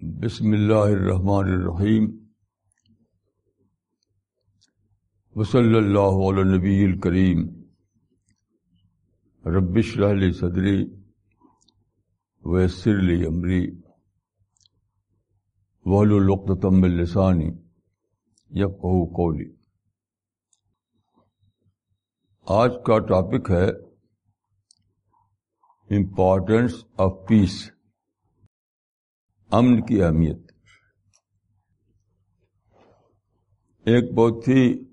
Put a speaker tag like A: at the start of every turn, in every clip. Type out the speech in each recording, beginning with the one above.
A: بسم اللہ الرحمن الرحیم وصلی اللہ علی نبی الکریم ربش رحلی صدری ویسر لی امری وحل القتم السانی یقہ قولی آج کا ٹاپک ہے امپورٹینس آف پیس امن کی اہمیت۔ ایک بہت ہی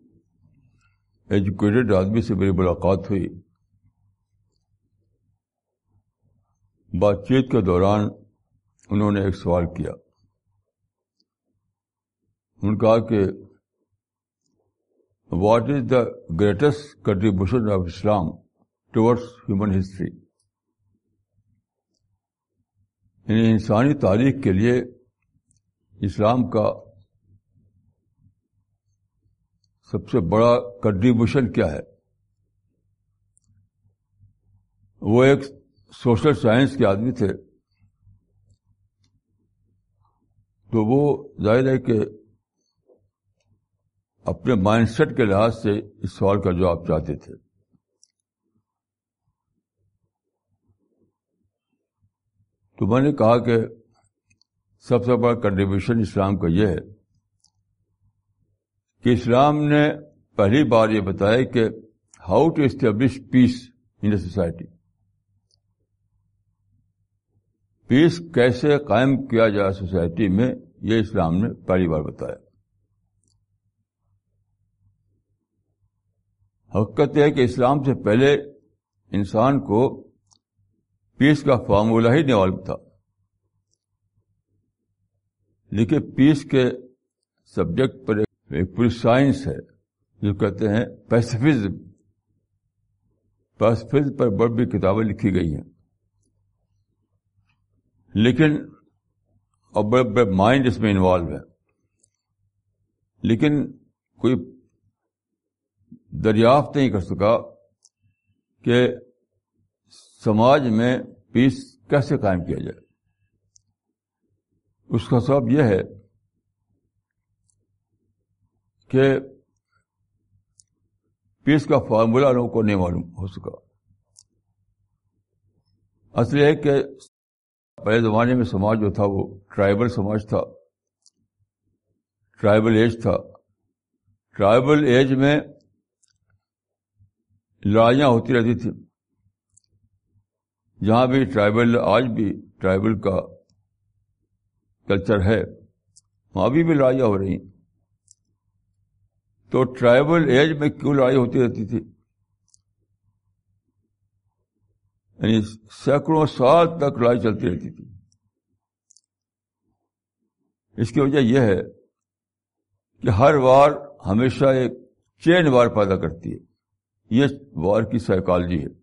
A: ایجوکیٹڈ آدمی سے میری ملاقات ہوئی۔ بات چیت کے دوران انہوں نے ایک سوال کیا۔ ان کہا کہ what is the greatest contribution of Islam towards human history یعنی انسانی تاریخ کے لیے اسلام کا سب سے بڑا کنٹریبیوشن کیا ہے؟ وہ ایک سوشل سائنس کے آدمی تھے۔ تو وہ ظاہر ہے کہ اپنے مائنڈ سیٹ کے لحاظ سے اس سوال کا جواب چاہتے تھے۔ تو میں نے کہا کہ سب سے بڑا کنٹریبیوشن اسلام کا یہ ہے کہ اسلام نے پہلی بار یہ بتایا کہ how to establish peace in a society peace کیسے قائم کیا جائے سوسائٹی میں یہ اسلام نے پہلی بار بتایا۔ حقیقت ہے کہ اسلام سے پہلے انسان کو پیس کا فارمولہ ہی نہیں تھا۔ لیکن پیس کے سبجیکٹ پر ایک پوری سائنس ہے، جو کہتے ہیں پیسفزم پیسفزم پر بڑی بڑی کتابیں لکھی گئی ہیں۔ لیکن اور بڑے بڑے مائنڈ اس میں انوالو ہے لیکن کوئی دریافت نہیں کر سکا کہ سماج میں پیس کیسے قائم کیا جائے؟ اس کا سبب یہ ہے کہ پیس کا فارمولہ لوگوں کو نہیں معلوم ہو سکا۔ اصل یہ کہ پہلے زمانے میں سماج جو تھا وہ ٹرائبل سماج تھا، ٹرائبل ایج تھا۔ ٹرائبل ایج میں لڑائیاں ہوتی رہتی تھیں۔ جہاں بھی ٹرائبل، آج بھی ٹرائبل کا کلچر ہے، وہاں بھی لڑائیاں ہو رہی تو ٹرائبل ایج میں کیوں لڑائی ہوتی رہتی تھی؟ یعنی سینکڑوں سال تک لڑائی چلتی رہتی تھی۔ اس کی وجہ یہ ہے کہ ہر وار ہمیشہ ایک چین وار پیدا کرتی ہے۔ یہ وار کی سائیکالوجی ہے۔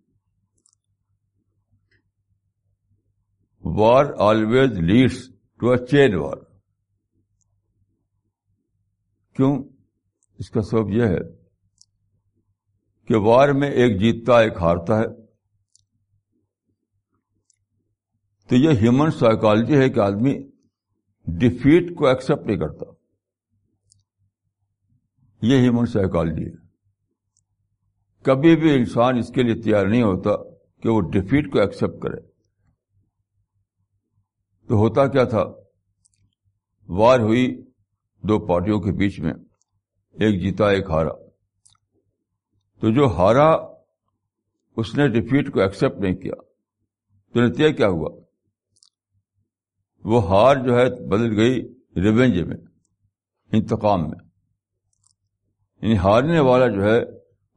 A: War always leads to a chain war کیوں؟ اس کا سبب یہ ہے کہ وار میں ایک جیتتا ایک ہارتا ہے۔ تو یہ ہیومن سائیکالوجی ہے کہ آدمی ڈیفیٹ کو ایکسپٹ نہیں کرتا۔ یہ ہیومن سائیکالوجی ہے۔ کبھی بھی انسان اس کے لیے تیار نہیں ہوتا کہ وہ ڈیفیٹ کو ایکسپٹ کرے۔ تو ہوتا کیا تھا؟ وار ہوئی دو پارٹیوں کے بیچ میں، ایک جیتا، ایک ہارا۔ تو جو ہارا اس نے ڈیفیٹ کو ایکسپٹ نہیں کیا، تو نتیجہ کیا ہوا؟ وہ ہار جو ہے بدل گئی ریونج میں، انتقام میں۔ یعنی ہارنے والا جو ہے،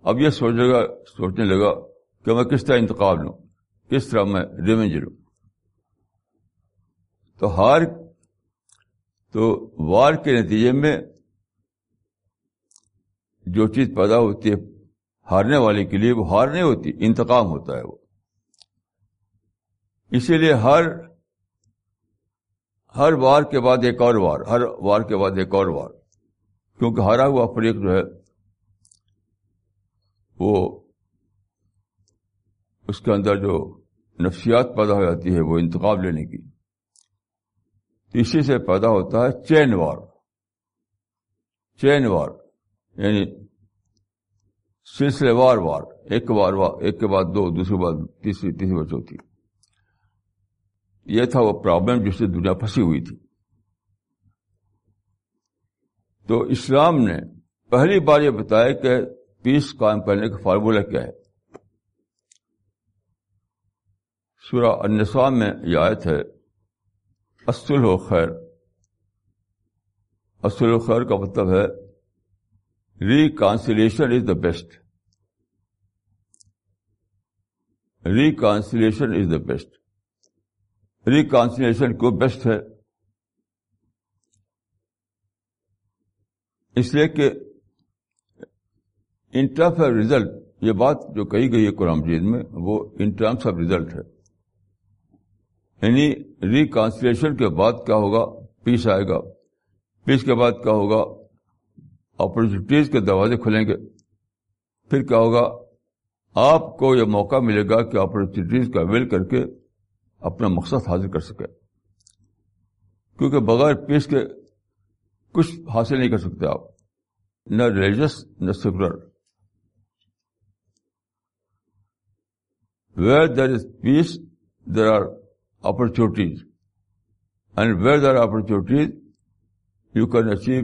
A: اب یہ سوچے گا سوچنے لگا کہ میں کس طرح انتقام لوں، کس طرح میں ریونج لوں۔ تو ہار تو وار کے نتیجے میں جو چیز پیدا ہوتی ہے ہارنے والے کے لیے وہ ہار نہیں ہوتی، انتقام ہوتا ہے وہ۔ اسی لیے ہر ہر وار کے بعد ایک اور وار، ہر وار کے بعد ایک اور وار۔ کیونکہ ہارا ہوا فریق جو ہے، وہ اس کے اندر جو نفسیات پیدا ہو جاتی ہے، وہ انتخاب لینے کی۔ اسی سے پیدا ہوتا ہے چین وار۔ چین وار یعنی سلسلے وار وار، ایک بار وار، ایک کے بعد دو دوسری بار تیسری تیسری بار چوتھی۔ یہ تھا وہ پرابلم جس سے دنیا پھنسی ہوئی تھی۔ تو اسلام نے پہلی بار یہ بتایا کہ پیس قائم کرنے کا فارمولہ کیا ہے۔ سورہ النساء میں یہ آیت ہے اصل و خیر۔ اصل و خیر کا مطلب ہے ریکانسلیشن از the best ریکانسلیشن is the best ریکانسلیشن کو بیسٹ ہے۔ اس لیے کہ ان ٹرمس آف ریزلٹ یہ بات جو کہی گئی ہے قرآن مجید میں، وہ ان ٹرمس آف ریزلٹ ہے۔ یعنی ریکانسلیشن کے بعد کیا ہوگا؟ پیس آئے گا۔ پیس کے بعد کیا ہوگا؟ اپرچونیٹیز کے دروازے کھلیں گے۔ پھر کیا ہوگا؟ آپ کو یہ موقع ملے گا کہ اپرچونیٹیز کا ویل کر کے اپنا مقصد حاصل کر سکے۔ کیونکہ بغیر پیس کے کچھ حاصل نہیں کر سکتے آپ۔ نہ ریلیجس نہ secular where there is peace there are opportunities and where there are opportunities you can achieve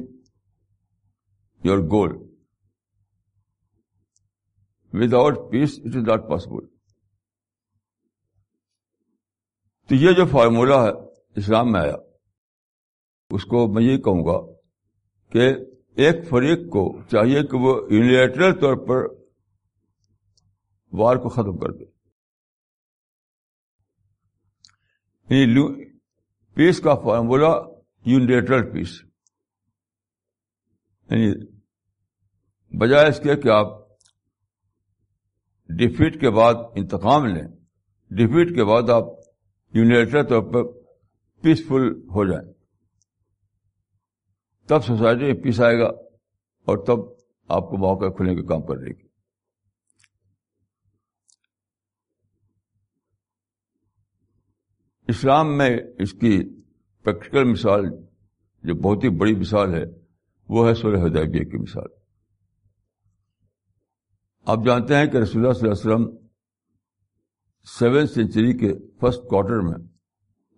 A: your goal without peace it is not possible تو یہ جو فارمولا ہے، اسلام میں آیا، اس کو میں یہ کہوں گا کہ ایک فریق کو چاہیے کہ وہ یونیلیٹرل طور پر وار کو ختم کر دے۔ یعنی پیس کا فارمولا یونیلیٹرل پیس۔ یعنی بجائے اس کے کہ آپ ڈیفیٹ کے بعد انتقام لیں، ڈیفیٹ کے بعد آپ یونیلیٹرل طور پر پیسفل ہو جائیں۔ تب سوسائٹی میں پیس آئے گا اور تب آپ کو موقع کھلنے کے کام کرنے کی اسلام میں اس کی پریکٹیکل مثال جو بہت ہی بڑی مثال ہے، وہ ہے سولہ حدیبیہ کی مثال۔ آپ جانتے ہیں کہ رسول اللہ صلی اللہ علیہ وسلم سیون سینچری کے فرسٹ کوارٹر میں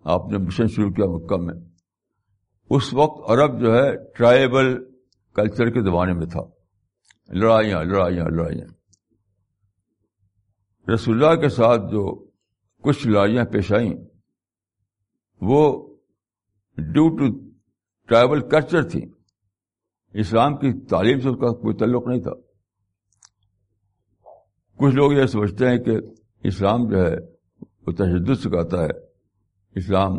A: آپ نے مشن شروع کیا مکہ میں۔ اس وقت عرب جو ہے ٹرائبل کلچر کے زمانے میں تھا۔ لڑائیاں لڑائیاں لڑائیاں۔ رسول اللہ کے ساتھ جو کچھ لڑائیاں پیش آئیں وہ ڈیو ٹو ٹرائبل کلچر تھی۔ اسلام کی تعلیم سے اس کا کوئی تعلق نہیں تھا۔ کچھ لوگ یہ سمجھتے ہیں کہ اسلام جو ہے، وہ تشدد سکھاتا ہے۔ اسلام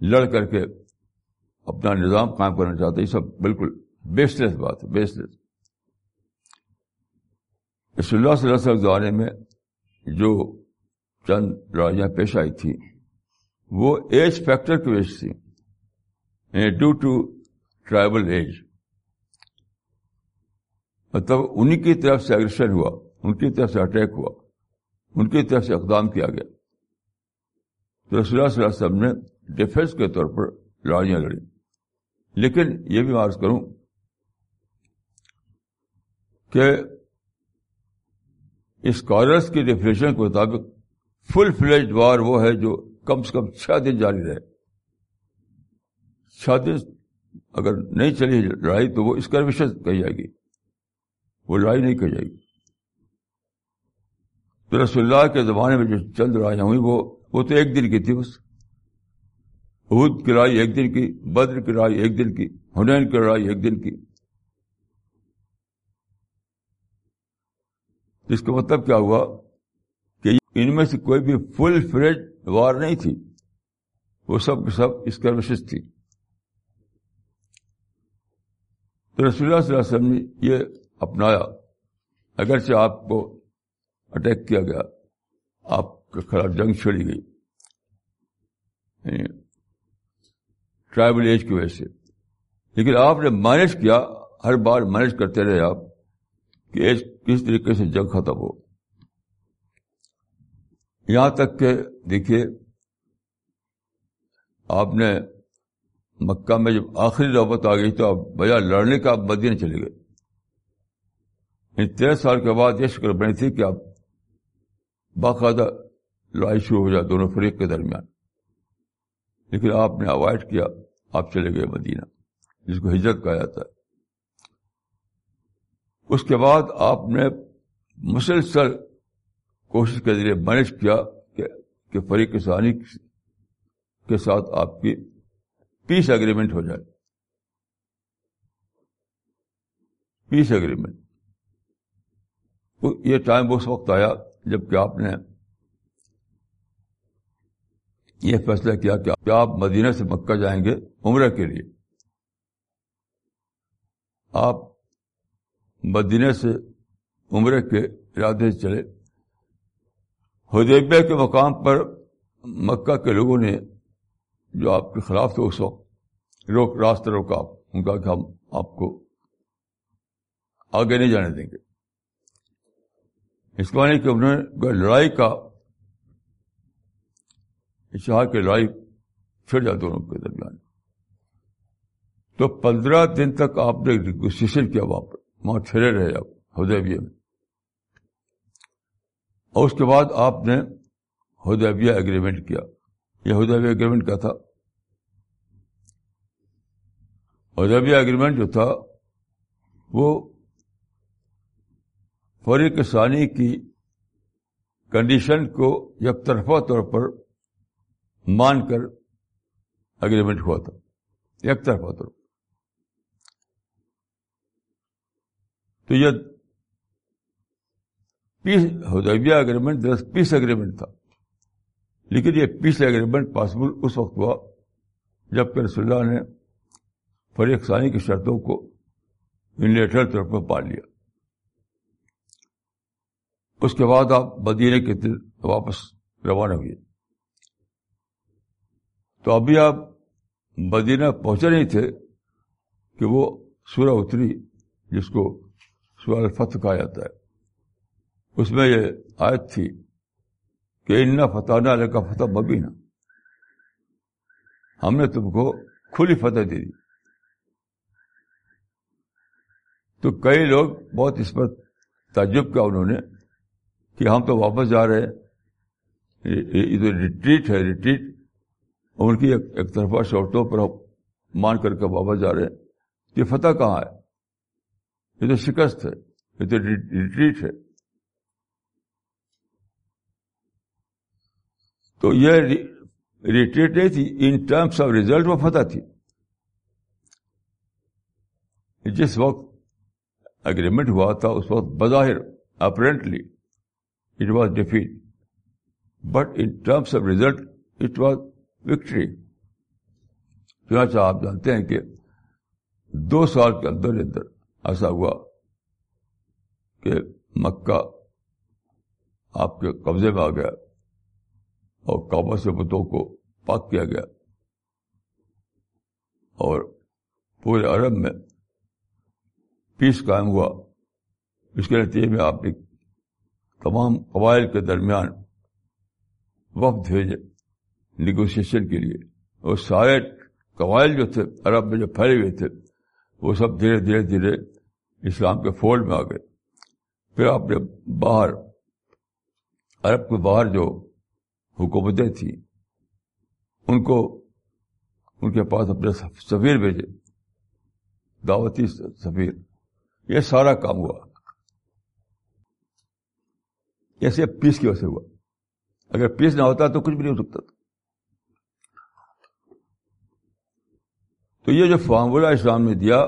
A: لڑ کر کے اپنا نظام قائم کرنا چاہتا ہے۔ یہ سب بالکل بیس لیس بات ہے بیس لیس رسول اللہ صلی اللہ علیہ وسلم زمانے میں جو چند لڑائیاں پیش آئی تھی وہ ایج فیکٹر کی وجہ سے ڈیو ٹو ٹرائبل ایج مطلب انہیں کی طرف سے اگریشن ہوا، ان کی طرف سے اٹیک ہوا، ان کی طرف سے اقدام کیا گیا۔ تو رسول اللہ صلی اللہ علیہ وسلم نے ڈیفینس کے طور پر لڑائیاں لڑی لیکن یہ بھی عرض کروں کہ اسکالرس کی ڈیفینیشن کے مطابق فل فلیج وار وہ ہے جو کم سے کم چھ دن جاری رہے۔ چھ دن اگر نہیں چلی لڑائی تو وہ اسکروشن کہی جائے گی۔ وہ لڑائی نہیں کہی جائے گی۔ تو رسول اللہ کے زمانے میں جو چند لڑائیاں ہوئی وہ وہ تو ایک دن کی تھی بس۔ عہد کی لڑائی ایک دن کی، بدر کی لڑائی ایک دن کی ہنین کی لڑائی ایک دن کی۔ اس کا مطلب کیا ہوا؟ ان میں سے کوئی بھی فل فریج وار نہیں تھی۔ وہ سب سب اسکرمشز تھی۔ تو رسول اللہ صلی اللہ علیہ وسلم نے یہ اپنایا۔ اگرچہ آپ کو اٹیک کیا گیا، آپ کے خلاف جنگ چھڑی گئی۔ یعنی ٹرائبل ایج کی وجہ سے۔ لیکن آپ نے مینج کیا، ہر بار مینج کرتے رہے آپ کہ ایج کس طریقے سے جنگ ختم ہو۔ یہاں تک کہ دیکھیے، آپ نے مکہ میں جب آخری نوبت آ گئی تو اب بجا لڑنے کا آپ مدینہ چلے گئے۔ ان تیرہ سال کے بعد یہ شکر بنی تھی کہ آپ باقاعدہ لڑائی شروع ہو جائے دونوں فریق کے درمیان۔ لیکن آپ نے اوائڈ کیا، آپ چلے گئے مدینہ، جس کو ہجرت کہا جاتا ہے۔ اس کے بعد آپ نے مسلسل کوشش کے ذریعے مینج کیا کہ فریق ثانی کے ساتھ آپ کی پیس اگریمنٹ ہو جائے۔ پیس اگریمنٹ یہ ٹائم اس وقت آیا جبکہ آپ نے یہ فیصلہ کیا کہ آپ مدینہ سے مکہ جائیں گے عمرہ کے لیے۔ آپ مدینہ سے عمرے کے ارادے سے چلے۔ حدیبیہ کے مقام پر مکہ کے لوگوں نے جو آپ کے خلاف تھے اس وقت روک راستہ روکا، ان کا کہ ہم آپ کو آگے نہیں جانے دیں گے۔ اس کو نہیں کہ انہوں نے لڑائی کا چاہ کے لڑائی چھڑ جائے دونوں کے درمیان۔ تو پندرہ دن تک آپ نے نیگوسیشن کیا وہاں پر، وہاں ٹھہرے رہے آپ ہدیبیہ میں۔ اور اس کے بعد آپ نے ہدیبیہ اگریمنٹ کیا۔ یہ ہدیبیہ اگریمنٹ کیا تھا؟ ہدیبیہ اگریمنٹ جو تھا، وہ فریق ثانی کی کنڈیشن کو یک طرفہ طور پر مان کر اگریمنٹ ہوا تھا۔ یک طرفہ طور پر۔ تو یہ پیس ہدیبیہ اگریمنٹ پیس اگریمنٹ تھا۔ لیکن یہ پیس اگریمنٹ پاسبل اس وقت ہوا جبکہ رسول اللہ نے فریق ثانی کی شرطوں کو یونیلیٹرل طور پر پال لیا۔ اس کے بعد آپ مدینے کے دل واپس روانہ ہوئے۔ تو ابھی آپ مدینہ پہنچے نہیں تھے کہ وہ سورہ اتری جس کو سورہ الفتح کہا جاتا ہے۔ اس میں یہ آیت تھی کہ ان فتح علیہ کا فتح مبینہ۔ ہم نے تم کو کھلی فتح دے دی۔ تو کئی لوگ بہت اس پر تعجب کیا انہوں نے کہ ہم تو واپس جا رہے ہیں۔ یہ ریٹریٹ ہے ریٹریٹ ان کی ایک طرفہ شرطوں پر مان کر کے واپس جا رہے ہیں۔ یہ فتح کہاں ہے؟ یہ تو شکست ہے، یہ تو ریٹریٹ ہے۔ تو یہ ریٹریٹ نہیں تھی ان ٹرمس آف ریزلٹ وہ فتح تھی۔ جس وقت اگریمنٹ ہوا تھا، اس وقت بظاہر apparently it was defeat but in terms of result it was victory چنانچہ آپ جانتے ہیں کہ دو سال کے اندر اندر ایسا ہوا کہ مکہ آپ کے قبضے میں آ گیا۔ اور کعبہ سے بتوں کو پاک کیا گیا۔ اور پورے عرب میں پیس قائم ہوا۔ اس کے نتیجے میں آپ نے تمام قبائل کے درمیان وقت بھیجے نیگوسیشن کے لیے۔ اور سارے قبائل جو تھے، عرب میں جو پھیلے ہوئے تھے، وہ سب دھیرے دھیرے دھیرے اسلام کے فولڈ میں آ گئے۔ پھر آپ نے باہر، عرب کے باہر جو حکومتیں تھیں۔ ان کو ان کے پاس اپنے سفیر بھیجے۔ دعوتی سفیر۔ یہ سارا کام ہوا۔ ایسے پیس کی وجہ سے ہوا۔ اگر پیس نہ ہوتا تو کچھ بھی نہیں ہو سکتا تھا۔ تو یہ جو فارمولہ اسلام نے دیا،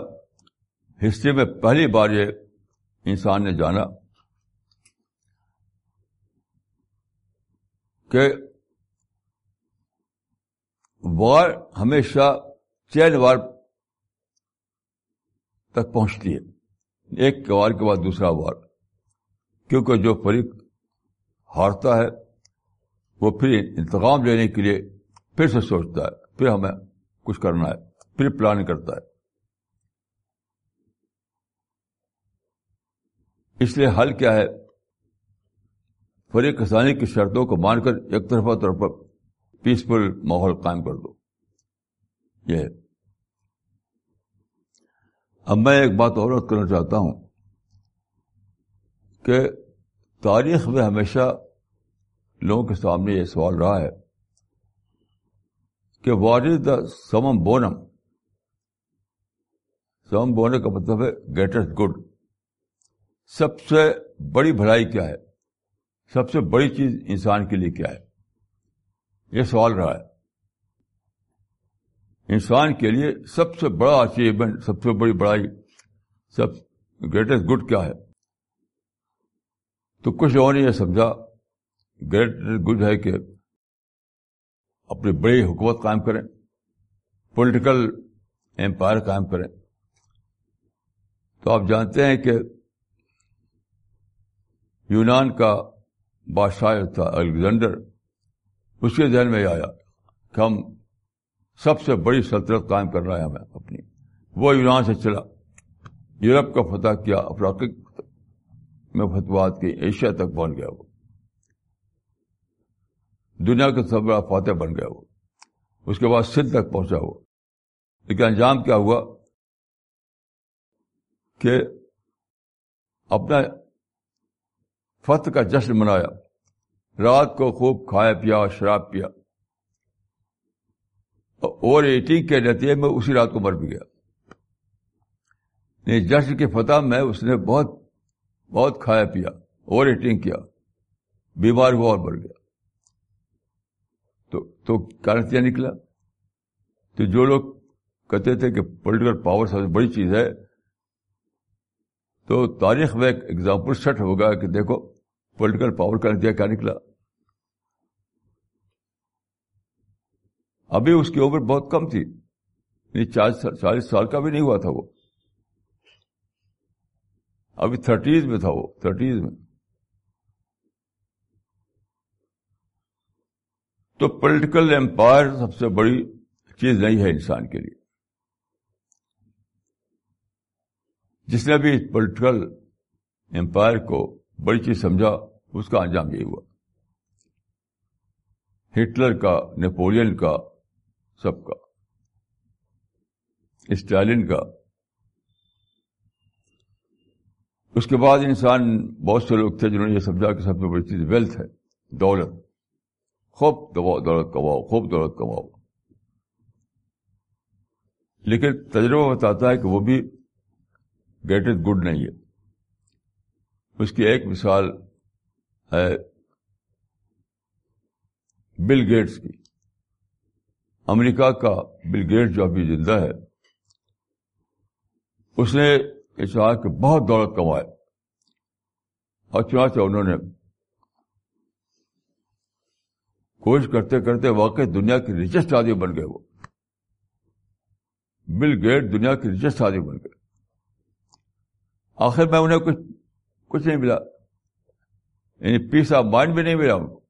A: ہسٹری میں پہلی بار یہ انسان نے جانا۔ کہ وار ہمیشہ چین وار تک پہنچتی ہے۔ ایک وار کے بعد دوسرا وار۔ کیونکہ جو فریق ہارتا ہے، وہ پھر انتقام لینے کے لیے پھر سے سوچتا ہے، پھر ہمیں کچھ کرنا ہے، پھر پلان کرتا ہے۔ اس لیے حل کیا ہے؟ فریق کسانی کی شرطوں کو مان کر ایک طرفہ طور پر پیسفل ماحول قائم کر دو۔ یہ اب میں ایک بات اور کرنا چاہتا ہوں کہ تاریخ میں ہمیشہ لوگوں کے سامنے یہ سوال رہا ہے کہ واٹ از دا سمم بونم سمم بونے کا مطلب ہے گریٹسٹ گڈ سب سے بڑی بھلائی کیا ہے؟ سب سے بڑی چیز انسان کے لیے کیا ہے؟ یہ سوال رہا ہے۔ انسان کے لیے سب سے بڑا اچیومنٹ سب سے بڑی بڑائی، سب گریٹسٹ گڈ کیا ہے؟ تو کچھ لوگوں نے یہ سمجھا گریٹسٹ گڈ ہے کہ اپنی بڑی حکومت قائم کریں پولیٹیکل امپائر قائم کریں۔ تو آپ جانتے ہیں کہ یونان کا بادشاہ تھا الیگزینڈر اس کے ذہن میں یہ آیا کہ ہم سب سے بڑی سلطنت قائم کر رہا ہے ہمیں اپنی۔ وہ یونان سے چلا۔ یورپ کا فتح کیا افریقہ میں فتوات کی ایشیا تک پہنچ گیا وہ۔ دنیا کا سب بڑا فاتح بن گیا وہ۔ اس کے بعد سندھ تک پہنچا وہ۔ لیکن انجام کیا ہوا؟ کہ اپنا فتح کا جشن منایا۔ رات کو خوب کھایا پیا، شراب پیا۔ اوور ایٹنگ کے نتیجے میں اسی رات کو مر بھی گیا۔ یعنی جشن کی فتح میں اس نے بہت بہت کھایا پیا اوور ایٹنگ کیا۔ بیمار ہوا اور مر گیا۔ تو تو کیا نتیجہ نکلا؟ تو جو لوگ کہتے تھے کہ پولیٹیکل پاور سب سے بڑی چیز ہے، تو تاریخ میں ایک ایگزامپل سیٹ ہوگا کہ دیکھو پولیٹیکل پاور کا نتیجہ کیا نکلا؟ ابھی اس کی عمر بہت کم تھی۔ یعنی چالیس سال کا بھی نہیں ہوا تھا وہ۔ ابھی تھرٹیز میں تھا وہ، تھرٹیز میں۔ تو پولیٹیکل امپائر سب سے بڑی چیز نہیں ہے انسان کے لیے۔ جس نے بھی پولیٹیکل امپائر کو بڑی چیز سمجھا، اس کا انجام یہی ہوا۔ ہٹلر کا، نیپولین کا، سب کا۔ اسٹالن کا۔ اس کے بعد انسان، بہت سے لوگ تھے جنہوں نے یہ سمجھا کہ سب سے بڑی چیز ویلتھ ہے، دولت۔ خوب دولت کماؤ، خوب دولت کماؤ۔ لیکن تجربہ بتاتا ہے کہ وہ بھی گریٹسٹ گڈ نہیں ہے۔ اس کی ایک مثال ہے بل گیٹس کی۔ امریکہ کا بل گیٹس جو ابھی زندہ ہے، اس نے یہ چاہا کہ بہت دولت کمائے۔ اور چنانچہ انہوں نے کوشش کرتے کرتے واقعی دنیا کی ریچسٹ آدمی بن گئے وہ۔ بل گیٹ دنیا کی ریچسٹ آدمی بن گئے۔ آخر میں انہیں کچھ کچھ نہیں ملا۔ یعنی پیس آف مائنڈ بھی نہیں ملا۔ ان کو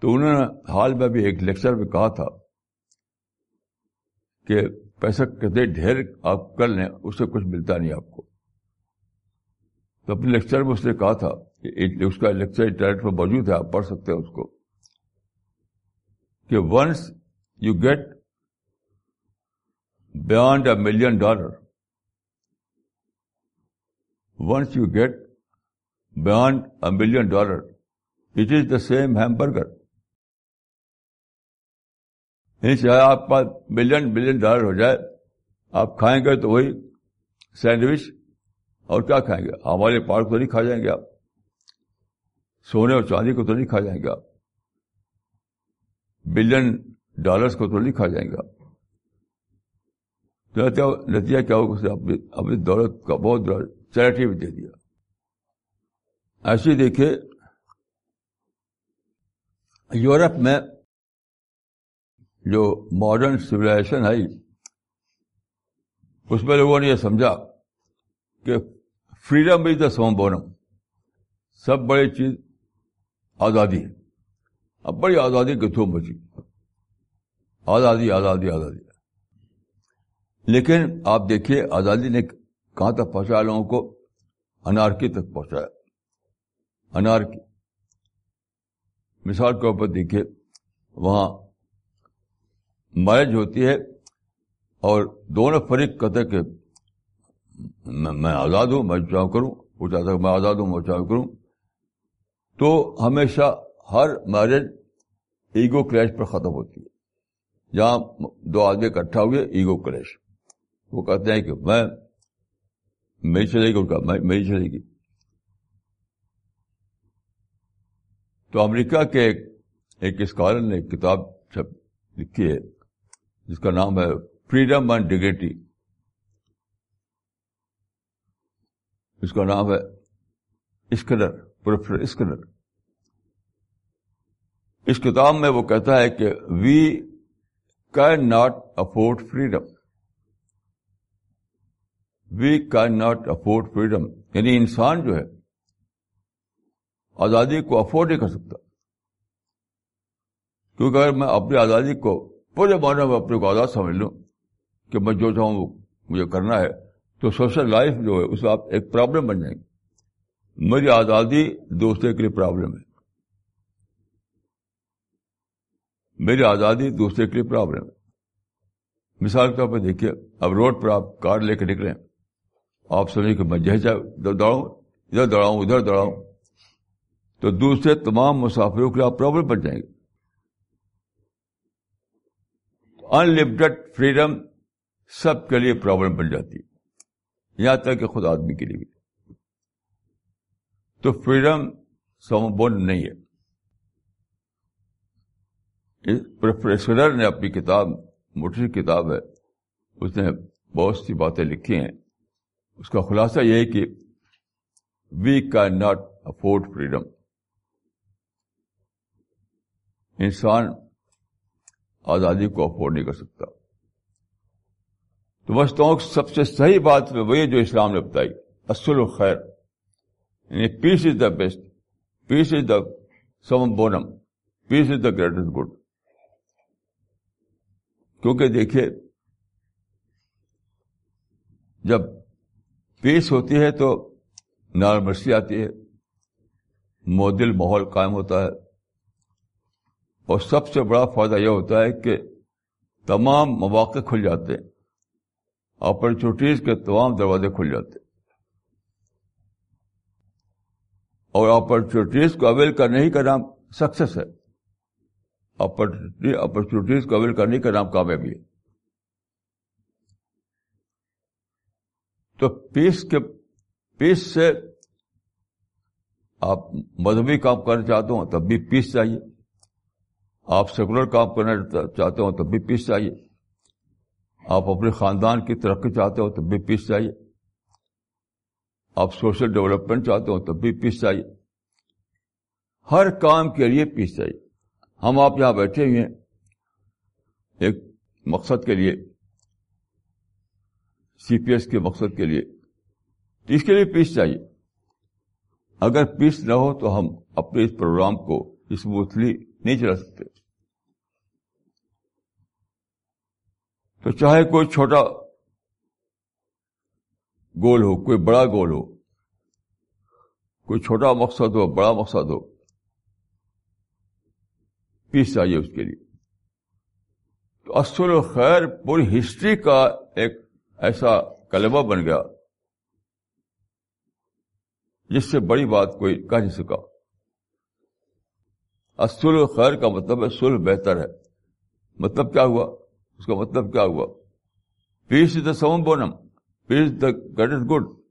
A: تو انہوں نے حال میں بھی ایک لیکچر میں کہا تھا کہ پیسہ کتنے ڈھیر آپ کر لیں، اس سے کچھ ملتا نہیں آپ کو۔ تو اپنے لیکچر میں اس نے کہا تھا کہ اس کا لیکچر انٹرنیٹ پر موجود ہے، آپ پڑھ سکتے ہیں اس کو۔ کہ once you get beyond a million dollar once you get beyond a million dollar it is the same hamburger چاہے آپ کا ملین بلین ڈالر ہو جائے آپ کھائیں گے تو وہی سینڈوچ اور کیا کھائیں گے ہمارے پارک تو نہیں کھا جائیں گے آپ سونے اور چاندی کو تو نہیں کھا جائیں گے آپ بلین ڈالرس کو تو نہیں کھا جائیں گے آپ نتیجہ کیا ہوگا اپنی دولت کا بہت بڑا چیریٹی بھی دے دیا۔ ایسے دیکھیے، یورپ میں جو ماڈرن سولاشن ہے، اس میں لوگوں نے یہ سمجھا کہ فریڈم از دا سوم بونم سب بڑی چیز آزادی ہے۔ اب بڑی آزادی کی تھوم بچی۔ آزادی آزادی آزادی۔ لیکن آپ دیکھیے، آزادی نے کہاں تک پہنچایا لوگوں کو، انارکی تک پہنچایا۔ انارکی۔ مثال کے اوپر دیکھیے، وہاں میرج ہوتی ہے اور دونوں فریق کہتے کہ میں آزاد ہوں، میں چاہوں کروں، وہ چاہتا کہ میں آزاد ہوں، میں چاہوں کروں۔ تو ہمیشہ ہر میرج ایگو کلیش پر ختم ہوتی ہے۔ جہاں دو آدمی اکٹھا ہوئے، ایگو کلیش۔ وہ کہتے ہیں کہ میں میری چلے گی ان کا میری چلے گی۔ تو امریکہ کے ایک اسکالر نے ایک کتاب لکھی ہے، جس کا نام ہے فریڈم اینڈ ڈگریٹی اس کا نام ہے اسکنر پروفیسر اسکنر اس کتاب میں وہ کہتا ہے کہ we can not afford freedom we can not afford freedom یعنی انسان جو ہے، آزادی کو افورڈ نہیں کر سکتا۔ کیونکہ اگر میں اپنی آزادی کو پورے معنی میں اپنے کو آزاد سمجھ لوں کہ میں جو چاہوں وہ مجھے کرنا ہے، تو سوشل لائف جو ہے، اس میں آپ ایک پرابلم بن جائیں گے۔ میری آزادی دوسرے کے لیے پرابلم ہے۔ میری آزادی دوسرے کے لیے پرابلم ہے۔ مثال کے طور پہ دیکھیے، اب روڈ پر آپ کار لے کے نکلیں آپ سنیں کہ میں جہاں دوڑاؤں، ادھر دوڑاؤں ادھر دوڑاؤں، تو دوسرے تمام مسافروں کے لیے آپ پرابلم بن جائیں گے۔ انلمیٹڈ فریڈم سب کے لیے پرابلم بن جاتی ہے۔ یہاں تک کہ خود آدمی کے لیے بھی۔ تو فریڈم سم نہیں ہے۔ پروفیسر نے اپنی کتاب موٹر کتاب ہے، اس نے بہت سی باتیں لکھی ہیں۔ اس کا خلاصہ یہ ہے کہ we can not afford freedom انسان آزادی کو افورڈ نہیں کر سکتا۔ تو بس تو سب سے صحیح بات وہی جو اسلام نے بتائی۔ اصل و خیر یعنی peace is the best peace is the summum bonum peace is the greatest good کیونکہ دیکھیے، جب پیس ہوتی ہے تو نارمرسی آتی ہے، معدل ماحول قائم ہوتا ہے۔ اور سب سے بڑا فائدہ یہ ہوتا ہے کہ تمام مواقع کھل جاتے ہیں۔ اپرچونیٹیز کے تمام دروازے کھل جاتے ہیں۔ اور اپرچونیٹیز کو اویل کرنے ہی کا نام سکسیس ہے۔ اپرچونیٹیز کو اویل کرنے کا نام کامیابی ہے۔ تو پیس کے پیس سے آپ مذہبی کام کرنا چاہتے ہوں تب بھی پیس چاہیے۔ آپ سیکولر کام کرنا چاہتے ہو تب بھی پیس چاہیے۔ آپ اپنے خاندان کی ترقی چاہتے ہو تب بھی پیس چاہیے۔ آپ سوشل ڈیولپمنٹ چاہتے ہو تب بھی پیس چاہیے۔ ہر کام کے لیے پیس چاہیے۔ ہم آپ یہاں بیٹھے ہوئے ہیں۔ ایک مقصد کے لیے سی پی ایس کے مقصد کے لیے۔ تو اس کے لیے پیس چاہیے۔ اگر پیس نہ ہو تو ہم اپنے اس پروگرام کو اسموتھلی نہیں چلا سکتے۔ تو چاہے کوئی چھوٹا گول ہو، کوئی بڑا گول ہو، کوئی چھوٹا مقصد ہو، بڑا مقصد ہو پیس چاہیے اس کے لیے۔ تو اصل و خیر پوری ہسٹری کا ایک ایسا کلبہ بن گیا جس سے بڑی بات کوئی کہہ نہیں سکا۔ اصل خیر کا مطلب ہے سلح بہتر ہے۔ مطلب کیا ہوا؟ اس کا مطلب کیا ہوا؟ پیس از دا سم بونم پیس دا گٹ از گڈ۔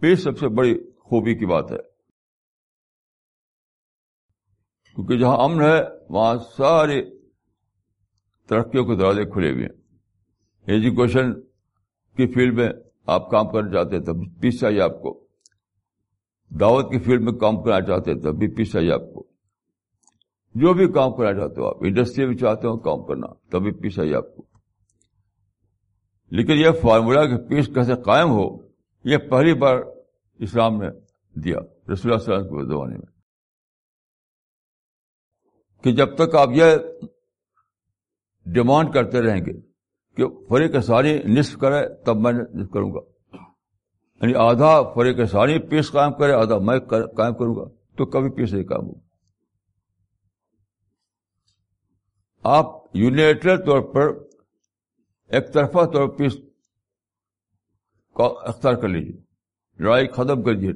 A: پیس سب سے بڑی خوبی کی بات ہے۔ کیونکہ جہاں امن ہے، وہاں سارے ترقیوں کے دروازے کھلے ہوئے ہیں۔ ایجوکیشن کی فیلڈ میں آپ کام کرنا چاہتے ہیں تب پیس چاہیے آپ کو۔ دعوت کی فیلڈ میں کام کرنا چاہتے ہیں تب بھی پیس چاہیے آپ کو۔ جو بھی کام کرنا چاہتے ہو آپ، انڈسٹری میں چاہتے ہو کام کرنا، تبھی پیس آئیے آپ کو۔ لیکن یہ فارمولا کہ پیس کیسے قائم ہو، یہ پہلی بار اسلام نے دیا، رسول اللہ وسلم کے زمانے میں۔ کہ جب تک آپ یہ ڈیمانڈ کرتے رہیں گے کہ فریق ساری نصف کرے تب میں نصف کروں گا۔ یعنی آدھا فریق ساری پیس قائم کرے، آدھا میں قائم کروں گا۔ تو کبھی پیس نہیں قائم ہوگا۔ آپ یونیٹرل طور پر ایک طرفہ طور پر پیس کا اختیار کر لیجیے لڑائی ختم کر دیجیے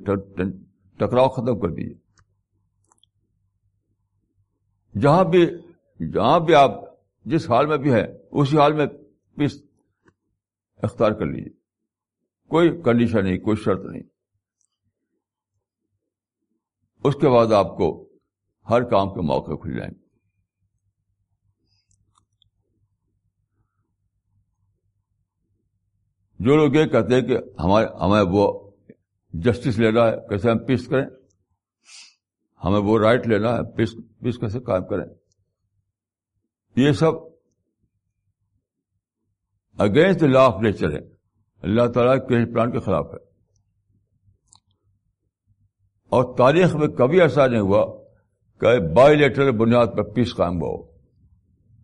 A: ٹکراؤ ختم کر دیجیے جہاں بھی جہاں بھی آپ جس حال میں بھی ہیں، اسی حال میں پیس اختیار کر لیجیے کوئی کنڈیشن نہیں، کوئی شرط نہیں۔ اس کے بعد آپ کو ہر کام کے موقع کھل جائیں گے۔ جو لوگ یہ کہتے ہیں کہ ہمارے ہمیں وہ جسٹس لینا ہے، کیسے ہم پیس کریں؟ ہمیں وہ رائٹ لینا ہے پیس پیس کیسے قائم کریں؟ یہ سب اگینسٹ لا آف نیچر ہے اللہ تعالیٰ کے پلان کے خلاف ہے۔ اور تاریخ میں کبھی ایسا نہیں ہوا کہ بائی لیٹر بنیاد پر پیس قائم ہوا ہو۔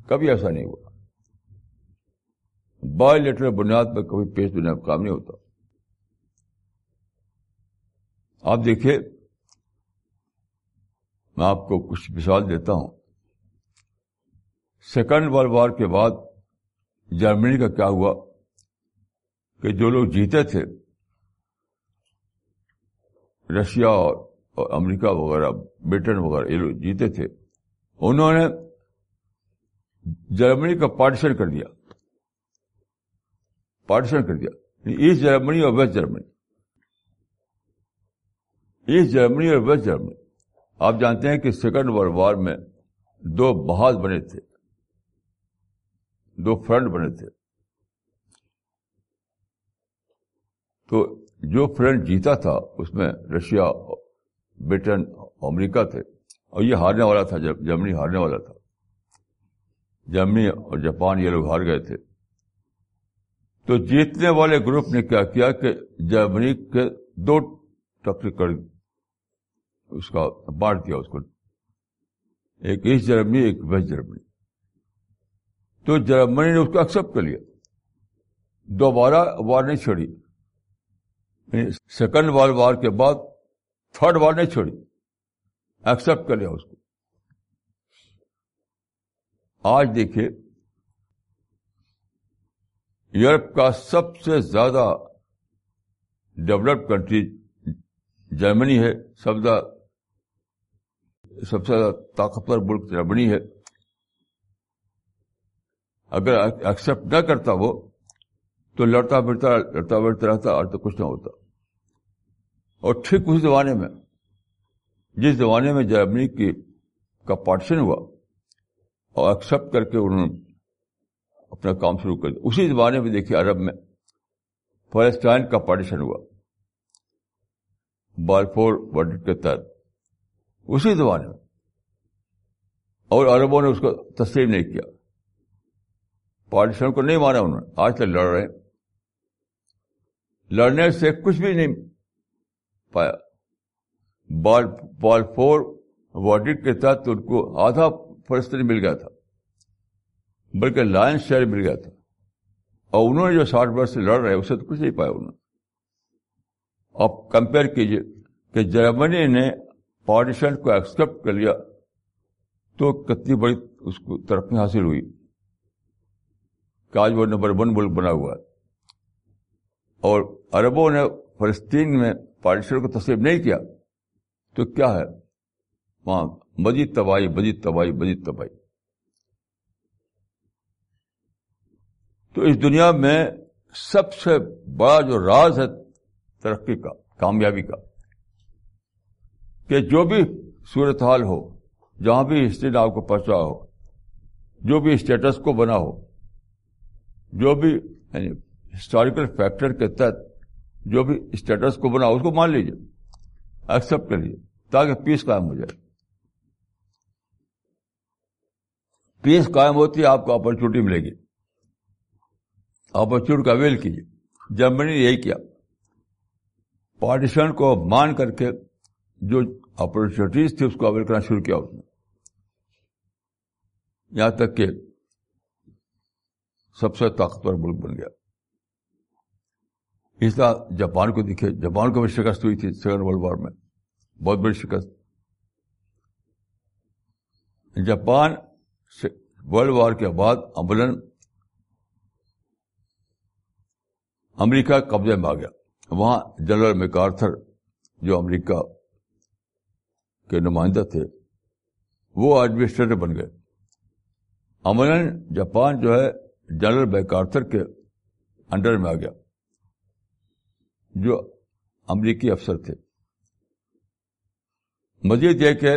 A: کبھی ایسا نہیں ہوا۔ بائی لیٹر بنیاد پر کبھی پیس دنیا پر کام نہیں ہوتا۔ آپ دیکھیے، میں آپ کو کچھ مثال دیتا ہوں۔ سیکنڈ ورلڈ وار کے بعد جرمنی کا کیا ہوا کہ جو لوگ جیتے تھے، رشیا اور امریکہ وغیرہ، برٹن وغیرہ، یہ لوگ جیتے تھے، انہوں نے جرمنی کا پارٹیشن کر دیا۔ پارٹیشن کر دیا۔ یعنی ایسٹ جرمنی اور ویسٹ جرمنی۔ ایسٹ جرمنی اور ویسٹ جرمنی۔ آپ جانتے ہیں کہ سیکنڈ ورلڈ وار میں دو بہاد بنے تھے۔ دو فرنٹ بنے تھے۔ تو جو فرنٹ جیتا تھا، اس میں رشیا، برٹن، امریکہ تھے۔ اور یہ ہارنے والا تھا جرمنی ہارنے والا تھا۔ جرمنی اور جاپان یہ لوگ ہار گئے تھے۔ تو جیتنے والے گروپ نے کیا کیا کہ جرمنی کے دو ٹکر کر اس کا بانٹ دیا اس کو۔ ایک ایسٹ جرمنی، ایک ویسٹ جرمنی۔ تو جرمنی نے اس کو ایکسپٹ کر لیا۔ دوبارہ وار نہیں چھوڑی۔ سیکنڈ ورلڈ وار کے بعد تھرڈ وار نہیں چھوڑی۔ ایکسپٹ کر لیا اس کو۔ آج دیکھیے، یورپ کا سب سے زیادہ ڈیولپڈ کنٹری جرمنی ہے۔ سب سے سب سے زیادہ طاقتور ملک جرمنی ہے۔ اگر ایکسپٹ نہ کرتا وہ، تو لڑتا پھرتا لڑتا پھرتا رہتا اور تو کچھ نہ ہوتا۔ اور ٹھیک اس زمانے میں، جس زمانے میں جرمنی کی کا پارٹیشن ہوا اور ایکسپٹ کر کے انہوں نے اپنا کام شروع کر دیا، اسی زمانے میں دیکھیے عرب میں فلسطین کا پارٹیشن ہوا۔ بالفور ورڈ کے تحت۔ اسی زمانے میں۔ اور عربوں نے اس کو تسلیم نہیں کیا۔ پارٹیشن کو نہیں مانا انہوں نے، آج تک لڑ رہے ہیں۔ لڑنے سے کچھ بھی نہیں پایا۔ بال بال فور وارڈ کے تحت ان کو آدھا فلسطین مل گیا تھا، بلکہ لائن شہر مل گیا تھا۔ اور انہوں نے جو ساٹھ برس سے لڑ رہے اسے تو کچھ نہیں پایا انہوں نے۔ آپ کمپیئر کیجیے کہ جرمنی نے پارٹیشن کو ایکسپٹ کر لیا تو کتنی بڑی اس کو ترقی حاصل ہوئی۔ کہ آج وہ نمبر ون ملک بنا ہوا ہے۔ اور عربوں نے فلسطین میں پارٹیشن کو تسلیم نہیں کیا، تو کیا ہے؟ وہاں مزید تباہی مزید تباہی مزید تباہی۔ تو اس دنیا میں سب سے بڑا جو راز ہے ترقی کا، کامیابی کا، کہ جو بھی صورتحال ہو، جہاں بھی ہسٹری نے آپ کو پہنچا ہو، جو بھی اسٹیٹس کو بنا ہو جو بھی یعنی ہسٹوریکل فیکٹر کے تحت جو بھی اسٹیٹس کو بنا اس کو مان لیجیے ایکسپٹ کر لیجیے تاکہ پیس قائم ہو جائے۔ پیس قائم ہوتی ہے، آپ کو اپرچونیٹی ملے گی۔ اپرچونیٹی کا ویل کیجیے جرمنی نے یہی کیا۔ پارٹیشن کو مان کر کے جو اپرچونیٹیز تھی اس کو اویل کرنا شروع کیا اس نے۔ یہاں تک کہ سب سے طاقتور ملک بن گیا۔ اس طرح جاپان کو دیکھے جاپان کو بھی شکست ہوئی تھی سیکنڈ ورلڈ وار میں، بہت بڑی شکست۔ جاپان ورلڈ وار کے بعد امبلن امریکہ قبضے میں آ گیا۔ وہاں جنرل میکارتھر جو امریکہ کے نمائندہ تھے، وہ ایڈمنسٹریٹر بن گئے۔ امن جاپان جو ہے جنرل میکارتھر کے انڈر میں آ گیا، جو امریکی افسر تھے۔ مزید یہ کہ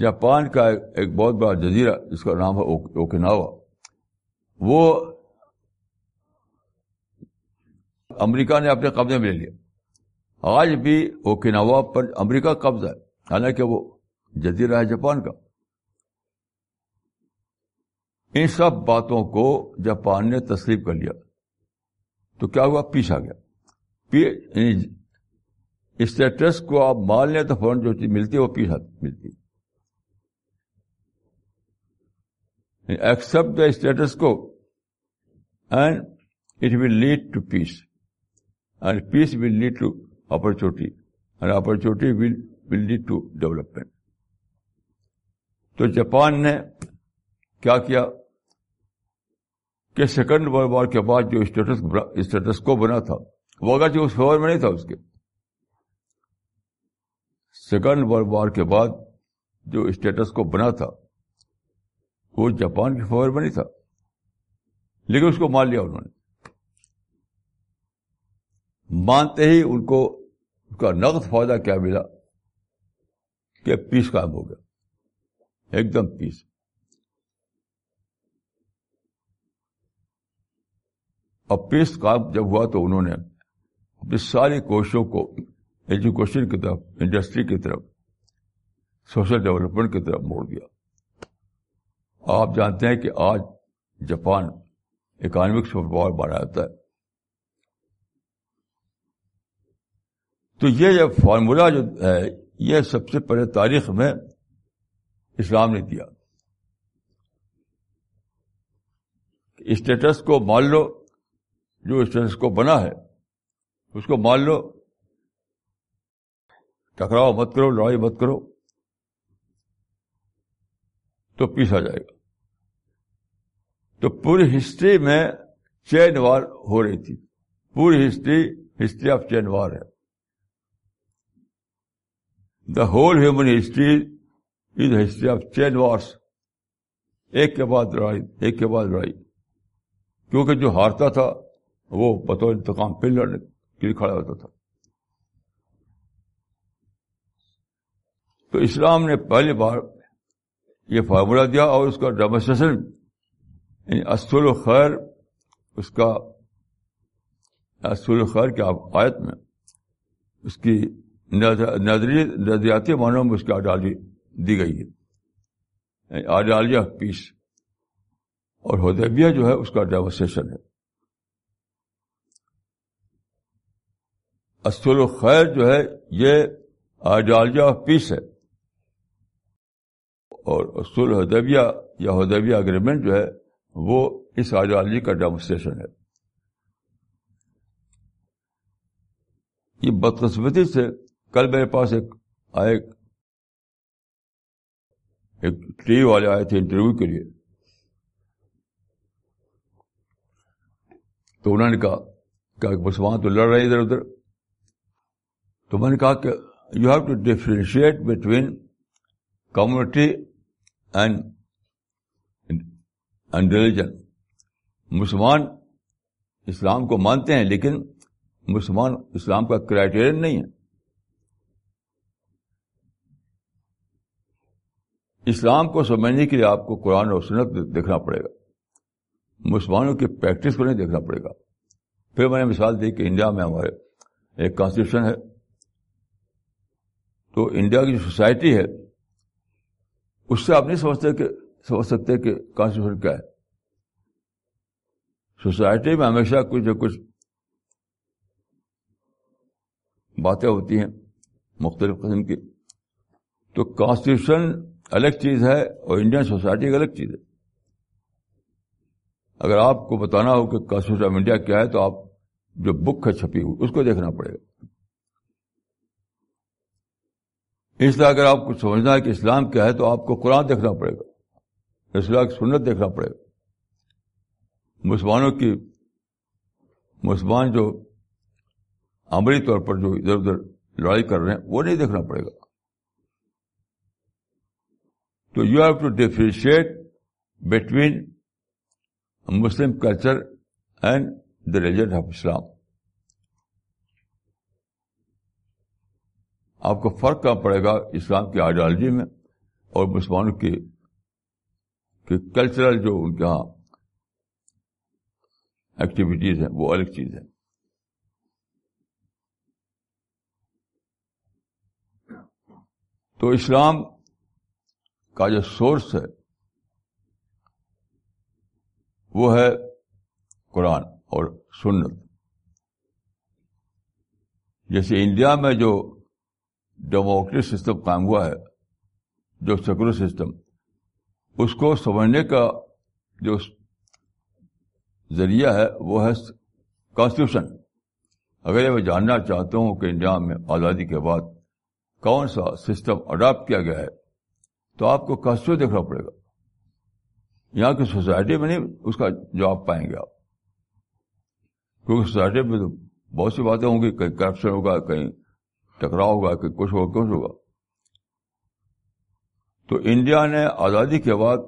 A: جاپان کا ایک بہت بڑا جزیرہ، جس کا نام ہے اوکناوا، وہ امریکہ نے اپنے قبضے میں لے لیا۔ آج بھی اوکناوا پر امریکہ قبضہ ہے، حالانکہ وہ جزیرہ ہے جاپان کا۔ ان سب باتوں کو جاپان نے تسلیم کر لیا۔ تو کیا ہوا؟ پیس آ گیا۔ یعنی اسٹیٹس کو آپ مان لیں تو فوراً جو چیز ملتی ہے وہ پیس ملتی accept the status quo and it will lead to peace and peace will lead to opportunity and opportunity will will lead to development تو جاپان نے کیا کیا؟ کہ سیکنڈ ورلڈ وار کے بعد جو اسٹیٹس اسٹیٹس کو بنا تھا، وہ اگر جو جی اس فیور میں نہیں تھا اس کے۔ سیکنڈ ورلڈ وار کے بعد جو اسٹیٹس کو بنا تھا، وہ جاپان کے فیور میں نہیں تھا۔ لیکن اس کو مان لیا انہوں نے۔ مانتے ہی ان کو اس کا نقد فائدہ کیا ملا کہ پیس کام ہو گیا۔ ایک دم پیس اب پیس کام جب ہوا تو انہوں نے اپنی ساری کوششوں کو ایجوکیشن کی طرف انڈسٹری کی طرف سوشل ڈیولپمنٹ کی طرف موڑ دیا۔ آپ جانتے ہیں کہ آج جاپان اکانمک سافٹ پاور بڑھا جاتا ہے۔ تو یہ جو فارمولا جو ہے، یہ سب سے پہلے تاریخ میں اسلام نے دیا۔ اسٹیٹس کو مان لو جو اسٹیٹس کو بنا ہے، اس کو مان لو۔ ٹکراؤ مت کرو، لڑائی مت کرو۔ تو پیسا جائے گا۔ تو پوری ہسٹری میں چین وار ہو رہی تھی۔ پوری history history of chain war ہے۔ The whole human history is history of chain wars ایک کے بعد لڑائی، ایک کے بعد لڑائی۔ کیونکہ جو ہارتا تھا وہ بطور انتقام پھر لڑنے کے لیے کھڑا ہوتا تھا۔ تو اسلام نے پہلی بار یہ فارمولہ دیا اور اس کا ڈیمونسٹریشن یعنی اصول و خیر، اس کا اصول خیر کی آیت میں اس کی نظریاتی معنوں میں اس کی آئیڈیالوجی دی گئی ہے۔ آئیڈیالوجی آف پیس اور ہدیبیہ جو ہے اس کا ڈیمونسٹریشن ہے۔ اصل خیر جو ہے، یہ آئیڈیالوجی آف پیس ہے۔ اور اصول ہدیبیہ یا ہدیبیہ اگریمنٹ جو ہے، وہ اس آئیڈیالوجی کا ڈیمونسٹریشن ہے۔ یہ بدقسمتی سے کل میرے پاس ایک، آئے ایک ٹی وی والے آئے تھے انٹرویو کے لیے۔ تو انہوں نے کہا کہ مسلمان تو لڑ رہے ادھر ادھر۔ تو میں نے کہا کہ you have to differentiate between community and and religion مسلمان اسلام کو مانتے ہیں لیکن مسلمان اسلام کا کرائٹیرین نہیں ہے۔ اسلام کو سمجھنے کے لیے آپ کو قرآن اور سنت دیکھنا پڑے گا۔ مسلمانوں کی پریکٹس کو نہیں دیکھنا پڑے گا۔ پھر میں نے مثال دی کہ انڈیا میں ہمارے ایک کانسٹیٹیوشن ہے۔ تو انڈیا کی جو سوسائٹی ہے، اس سے آپ نہیں سمجھتے کہ، سمجھ سکتے کہ کانسٹیٹیوشن کیا ہے۔ سوسائٹی میں ہمیشہ کچھ نہ کچھ باتیں ہوتی ہیں مختلف قسم کی۔ تو کانسٹیٹیوشن الگ چیز ہے اور انڈین سوسائٹی ایک الگ چیز ہے۔ اگر آپ کو بتانا ہو کہ کانسٹیٹیوشن آف انڈیا کیا ہے، تو آپ، جو بک ہے چھپی ہوئی، اس کو دیکھنا پڑے گا۔ اس لیے اگر آپ کو سمجھنا ہے کہ اسلام کیا ہے تو آپ کو قرآن دیکھنا پڑے گا اسلام کی سنت دیکھنا پڑے گا۔ مسلمانوں کی، مسلمان جو عملی طور پر جو ادھر ادھر لڑائی کر رہے ہیں، وہ نہیں دیکھنا پڑے گا۔ تو you have to differentiate between Muslim culture and the religion of Islam آپ کو فرق کہاں پڑے گا؟ اسلام کی آئیڈیالوجی میں اور مسلمانوں کی کلچرل جو ان کے یہاں ایکٹیویٹیز ہیں، وہ الگ چیز ہے۔ تو اسلام کا جو سورس ہے، وہ ہے قرآن اور سنت۔ جیسے انڈیا میں جو ڈیموکریٹ سسٹم قائم ہوا ہے، جو سیکولر سسٹم اس کو سمجھنے کا جو ذریعہ ہے، وہ ہے کانسٹیٹیوشن اگر یہ میں جاننا چاہتا ہوں کہ انڈیا میں آزادی کے بعد کون سا سسٹم اڈاپٹ کیا گیا ہے، تو آپ کو کانسٹیٹیوشن دیکھنا پڑے گا۔ یہاں کی سوسائٹی میں نہیں، اس کا جواب پائیں گے آپ۔ کیونکہ سوسائٹی میں تو بہت سی باتیں ہوں گی، کہیں کرپشن ہوگا، کہیں ٹکراؤ ہوگا کہیں کچھ ہوگا کچھ ہوگا؟ تو انڈیا نے آزادی کے بعد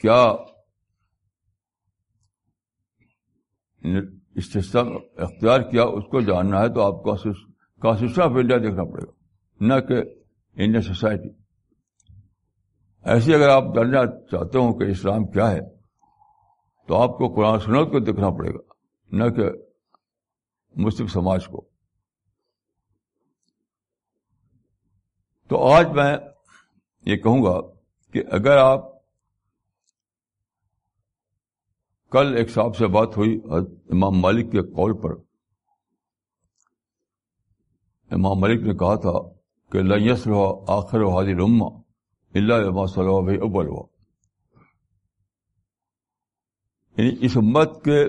A: کیا سسٹم اختیار کیا؟ اس کو جاننا ہے تو آپ کو کانسٹیٹیوشن آف انڈیا دیکھنا پڑے گا، نہ کہ انڈین سوسائٹی۔ ایسی اگر آپ جاننا چاہتے ہوں کہ اسلام کیا ہے، تو آپ کو قرآن سنت کو دیکھنا پڑے گا، نہ کہ مسلم سماج کو۔ تو آج میں یہ کہوں گا کہ اگر آپ کل ایک صاحب سے بات ہوئی، امام مالک کے کال پر۔ امام مالک نے کہا تھا کہ لئیس ہوا آخر و حاضر اما اللہ صلی بھائی ابل ہوا یعنی اس امت کے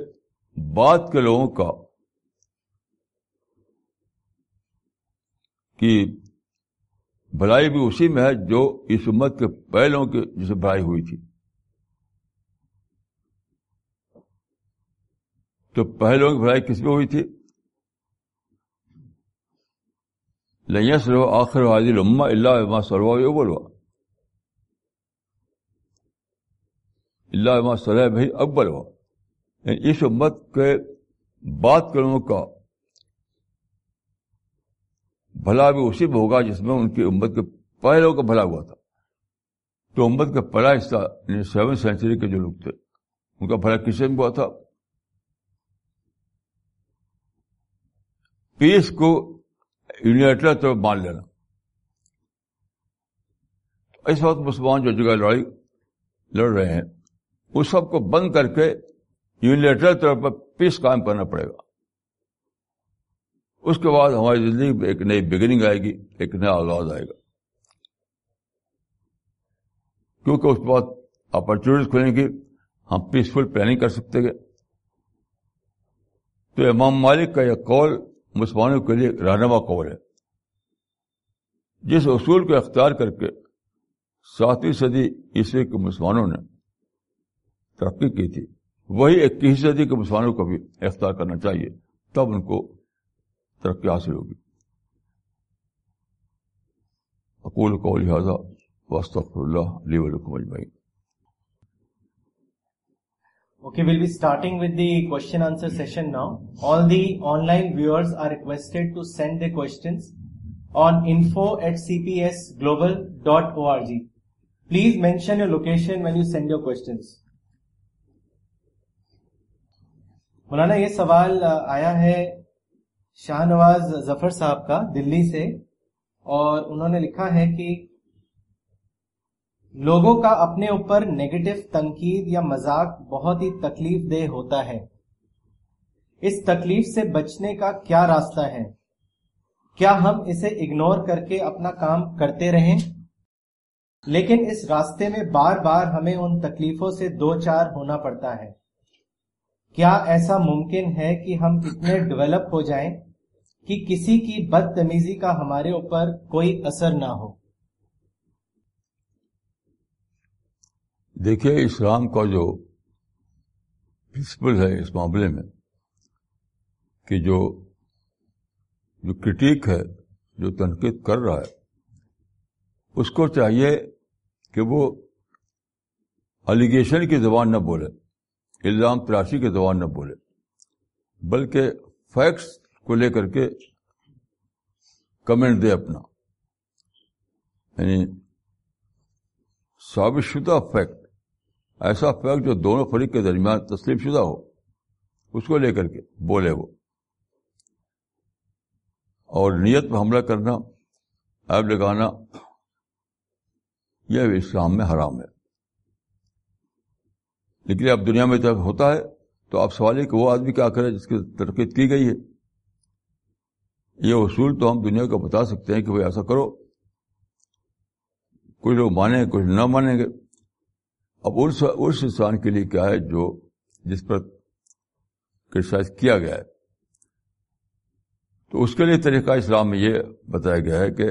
A: بعد کے لوگوں کا کی بھلائی بھی اسی میں ہے جو اس امت کے پہلوں کی جسے بھلائی ہوئی تھی۔ تو پہلوں کی بھلائی کس میں ہوئی تھی؟ لیا سرو آخر حاضر اما اللہ سروا بولوا اللہ صلی بھائی اکبر ہوا اس امت کے بات کرنے کا بھلا بھی اسی میں ہوگا جس میں ان کی امت کے پہلوں کا بھلا ہوا تھا۔ تو امت کا پہلا حصہ سیون سینچری کے جو لوگ تھے، ان کا بھلا کس میں ہوا تھا؟ پیس کو یونیٹر تو مان لینا۔ اس وقت مسلمان جو جگہ لڑائی لڑ رہے ہیں اس سب کو بند کر کے یونیلیٹرل طور پر پیس قائم کرنا پڑے گا۔ اس کے بعد ہماری زندگی میں ایک نئی بگننگ آئے گی، ایک نیا آغاز آئے گا۔ کیونکہ اس کے بعد اپرچونیٹیز کھلیں گی، ہم پیسفل پلاننگ کر سکتے گے تو امام مالک کا یہ قول مسلمانوں کے لیے رہنما قول ہے۔ جس اصول کو اختیار کر کے ساتویں صدی عیسوی کے مسلمانوں نے ترقی کی تھی، وہی اکیس صدی کے مسلمانوں کو بھی اختیار کرنا چاہیے، تب ان کو ترقی حاصل ہوگی اقول کو لہٰذا وسط اللہ علی ولکم اجمعین
B: Okay, we'll be starting with the question answer session now. All the online viewers are requested to send their questions on info at cpsglobal.org. Please mention your location when you send your questions. مولانا یہ سوال آیا ہے شاہ نواز ظفر صاحب کا دلی سے، اور انہوں نے لکھا ہے کہ لوگوں کا اپنے اوپر نیگیٹو تنقید یا مذاق بہت ہی تکلیف دہ ہوتا ہے۔ اس تکلیف سے بچنے کا کیا راستہ ہے؟ کیا ہم اسے اگنور کر کے اپنا کام کرتے رہیں؟ لیکن اس راستے میں بار بار ہمیں ان تکلیفوں سے دو چار ہونا پڑتا ہے۔ کیا ایسا ممکن ہے کہ ہم اتنے ڈیولپ ہو جائیں؟ کہ کسی کی بدتمیزی کا ہمارے اوپر کوئی اثر نہ ہو۔
A: دیکھیے، اسلام کا جو پرنسپل ہے اس معاملے میں کہ جو جو کرٹیک ہے، جو تنقید کر رہا ہے، اس کو چاہیے کہ وہ الیگیشن کی زبان نہ بولے، الزام تراشی کی زبان نہ بولے، بلکہ فیکٹس کو لے کر کے کمنٹ دے اپنا۔ یعنی ثابت شدہ فیکٹ ایسا فیکٹ جو دونوں فریق کے درمیان تسلیم شدہ ہو، اس کو لے کر کے بولے وہ۔ اور نیت پہ حملہ کرنا ایب لگانا، یہ اسلام میں حرام ہے۔ لیکن اب دنیا میں جب ہوتا ہے، تو آپ سوال ہے کہ وہ آدمی کیا کرے جس کی ترقی کی گئی ہے؟ یہ اصول تو ہم دنیا کو بتا سکتے ہیں کہ بھائی ایسا کرو۔ کچھ لوگ مانیں گے کچھ نہ مانیں گے۔ اب اس انسان کے لیے کیا ہے جو جس پر کرٹیسائز کیا گیا ہے۔ تو اس کے لیے طریقہ اسلام میں یہ بتایا گیا ہے کہ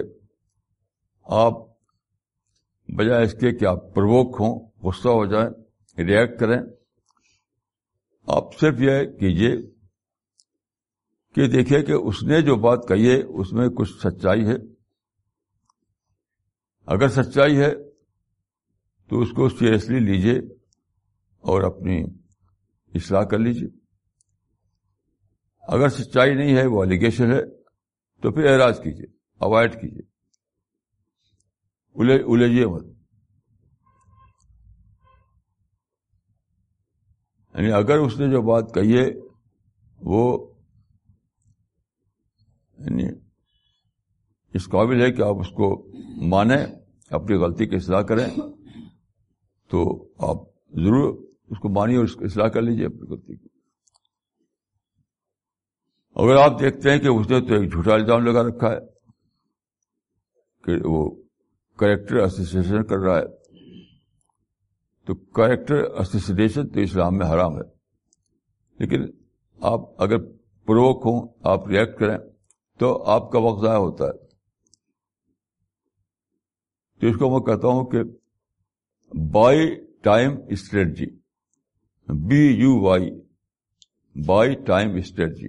A: آپ بجائے اس کے کہ آپ پروک ہوں، غصہ ہو جائیں ریئیکٹ کریں۔ آپ صرف یہ کیجیے کہ دیکھیے کہ اس نے جو بات کہی ہے، اس میں کچھ سچائی ہے۔ اگر سچائی ہے، تو اس کو سیریسلی لیجیے اور اپنی اصلاح کر لیجیے اگر سچائی نہیں ہے، وہ الیگیشن ہے، تو پھر اعراض کیجیے اوائڈ کیجیے الجھیے مت۔ یعنی اگر اس نے جو بات کہی ہے، وہ یعنی اس قابل ہے کہ آپ اس کو مانیں، اپنی غلطی کی اصلاح کریں، تو آپ ضرور اس کو مانیے اور اس کو اصلاح کر لیجیے اپنی غلطی کی۔ اگر آپ دیکھتے ہیں کہ اس نے تو ایک جھوٹا الزام لگا رکھا ہے کہ وہ کریکٹر ایسوسیشن کر رہا ہے، تو کریکٹر ایسوسیشن تو اسلام میں حرام ہے۔ لیکن آپ اگر پروک ہوں، آپ ریئیکٹ کریں تو آپ کا وقت ضائع ہوتا ہے۔ تو اس کو میں کہتا ہوں کہ buy time strategy B U Y buy time strategy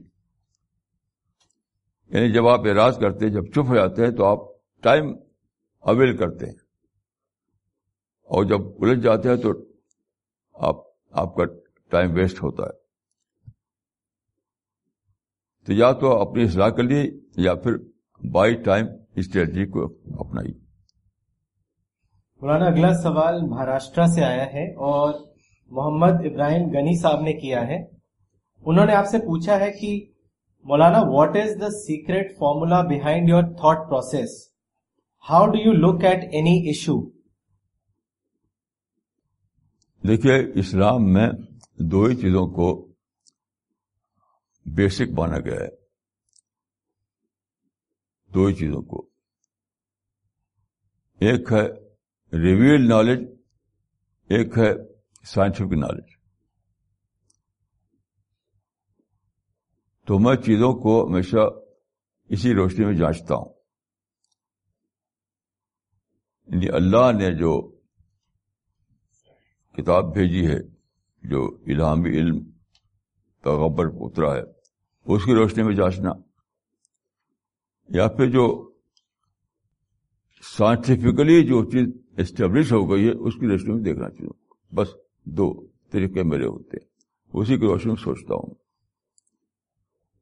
A: یعنی جب آپ اعراض کرتے ہیں، جب چپ ہو جاتے ہیں، تو آپ ٹائم اویل کرتے ہیں۔ اور جب الجھ جاتے ہیں، تو آپ آپ کا ٹائم ویسٹ ہوتا ہے۔ تو یا تو اپنی اصلاح کر لیے یا پھر بائی ٹائم اسٹریٹجی کو اپنائی۔
B: مولانا اگلا سوال مہاراشٹرا سے آیا ہے اور محمد ابراہیم گنی صاحب نے کیا ہے۔ انہوں نے آپ سے پوچھا ہے کہ مولانا what is the secret formula behind your thought process how do you look at any issue
A: دیکھیے اسلام میں دو ہی چیزوں کو بیسک مانا گیا ہے۔ دو ہی چیزوں کو۔ ایک ہے ریویل نالج ایک ہے سائنٹیفک نالج تو میں چیزوں کو ہمیشہ اسی روشنی میں جانچتا ہوں۔ یعنی اللہ نے جو کتاب بھیجی ہے، جو الہامی علم پیغبر اترا ہے اس کی روشنی میں جانچنا۔ یا پھر جو سائنٹیفکلی جو چیز اسٹیبلش ہو گئی ہے، اس کی روشنی میں دیکھنا چاہیے۔ بس دو طریقے میرے ہوتے ہیں۔ اسی کی روشنی میں سوچتا ہوں۔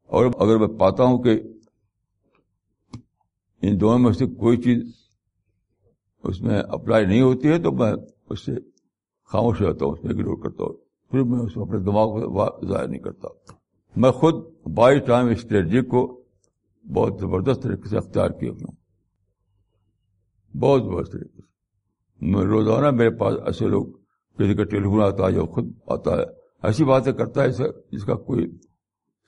A: اور اگر میں پاتا ہوں کہ ان دونوں میں سے کوئی چیز اس میں اپلائی نہیں ہوتی ہے، تو میں اس سے خاموش ہو جاتا ہوں، اس میں اگنور کرتا ہوں۔ پھر میں اس کو اپنے دماغ میں ضائع نہیں کرتا۔ میں خود بائی ٹائم اسٹریٹجی کو بہت زبردست طریقے سے اختیار کیا ہوں۔ بہت زبردست طریقے سے۔ میں روزانہ میرے پاس ایسے لوگ کسی کا ٹیلیفون آتا ہے جو خود آتا ہے، ایسی باتیں کرتا ہے جس کا کوئی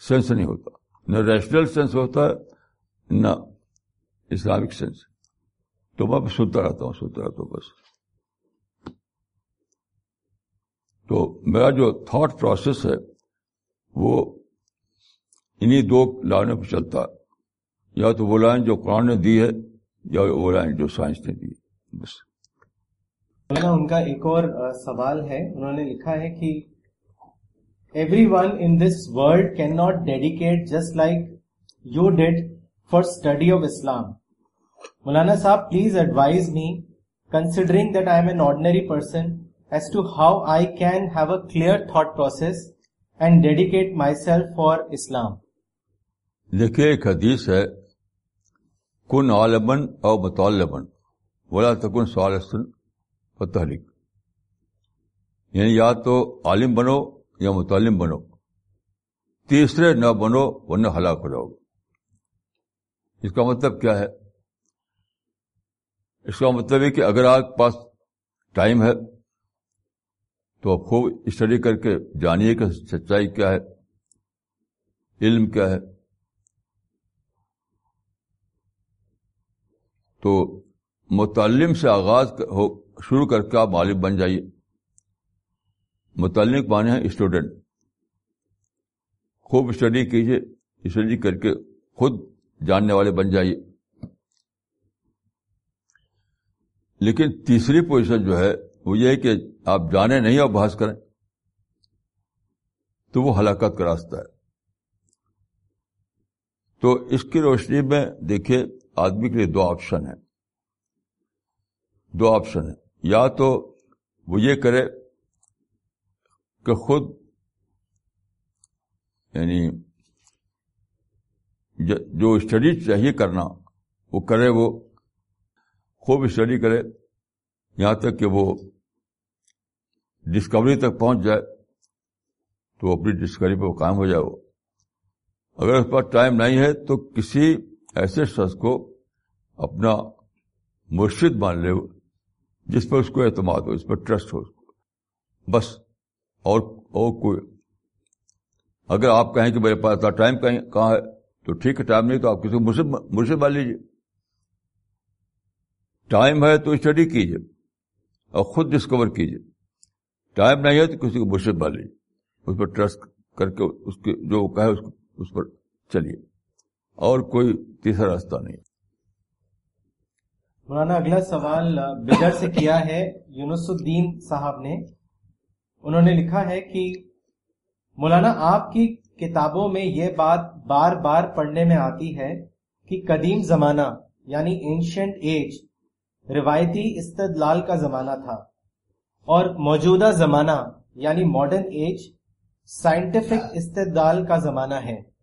A: سینس نہیں ہوتا۔ نہ ریشنل سینس ہوتا ہے، نہ اسلامک سینس تو میں سنتا رہتا ہوں، سنتا رہتا ہوں بس۔ تو میرا جو تھاٹ پروسیس ہے، وہ چلتا۔ یا تو وہ لائن جو قرآن نے دی ہے، یا وہ لائن جو سائنس نے دی ہے۔ بس۔
B: ان کا ایک اور سوال ہے۔ انہوں نے لکھا ہے کہ everyone in this world can not dedicate just like you did for study of Islam مولانا صاحب please advise me considering that I am an ordinary person as to how I can have a clear thought process and dedicate myself for Islam
A: دیکھیے ایک حدیث ہے، کن عالمن اور مطالبن ولا تکن سوالسن فتحلک یعنی یا تو عالم بنو یا متعلم بنو۔ تیسرے نہ بنو ورنہ ہلاک ہو جاؤ اس کا مطلب کیا ہے؟ اس کا مطلب ہے کہ اگر آپ کے پاس ٹائم ہے، تو آپ خوب اسٹڈی کر کے جانیے کہ سچائی کیا ہے، علم کیا ہے۔ تو متعلم سے آغاز ہو شروع کر کے آپ مالک بن جائیے۔ متعلق مانے ہیں اسٹوڈنٹ۔ خوب اسٹڈی کیجیے، اسٹڈی کر کے خود جاننے والے بن جائیے۔ لیکن تیسری پوزیشن جو ہے، وہ یہ ہے کہ آپ جانے نہیں اور بحث کریں، تو وہ ہلاکت کا راستہ ہے۔ تو اس کی روشنی میں دیکھیے آدمی کے لیے دو آپشن ہیں۔ دو آپشن ہیں۔ یا تو وہ یہ کرے کہ خود یعنی جو اسٹڈی چاہیے کرنا، وہ کرے وہ، خوب اسٹڈی کرے، یہاں تک کہ وہ ڈسکوری تک پہنچ جائے، تو اپنی ڈسکوری پہ وہ کام ہو جائے وہ۔ اگر اس پاس ٹائم نہیں ہے تو کسی ایسے شخص کو اپنا مرشد مان لے، جس پر اس کو اعتماد ہو، اس پر ٹرسٹ ہو۔ بس، اور اور کوئی۔ اگر آپ کہیں کہ میرے پاس ٹائم کہیں، کہاں ہے، تو ٹھیک ہے ٹائم نہیں تو آپ کسی کو مرشد مان لیجیے ٹائم ہے تو اسٹڈی کیجیے اور خود ڈسکور کیجیے ٹائم نہیں ہے تو کسی کو مرشد مان لیجیے اس پر ٹرسٹ کر کے، اس کے، جو وہ کہے اس پر چلیے۔ اور کوئی تیسرا راستہ نہیں۔
B: مولانا، اگلا سوال بگر سے کیا ہے؟ یونس الدین صاحب نے۔ انہوں نے لکھا ہے کہ، مولانا، آپ کی کتابوں میں یہ بات بار بار پڑھنے میں آتی ہے کہ قدیم زمانہ یعنی اینشنٹ ایج روایتی استدلال کا زمانہ تھا اور موجودہ زمانہ یعنی ماڈرن ایج سائنٹیفک استدلال کا زمانہ ہے۔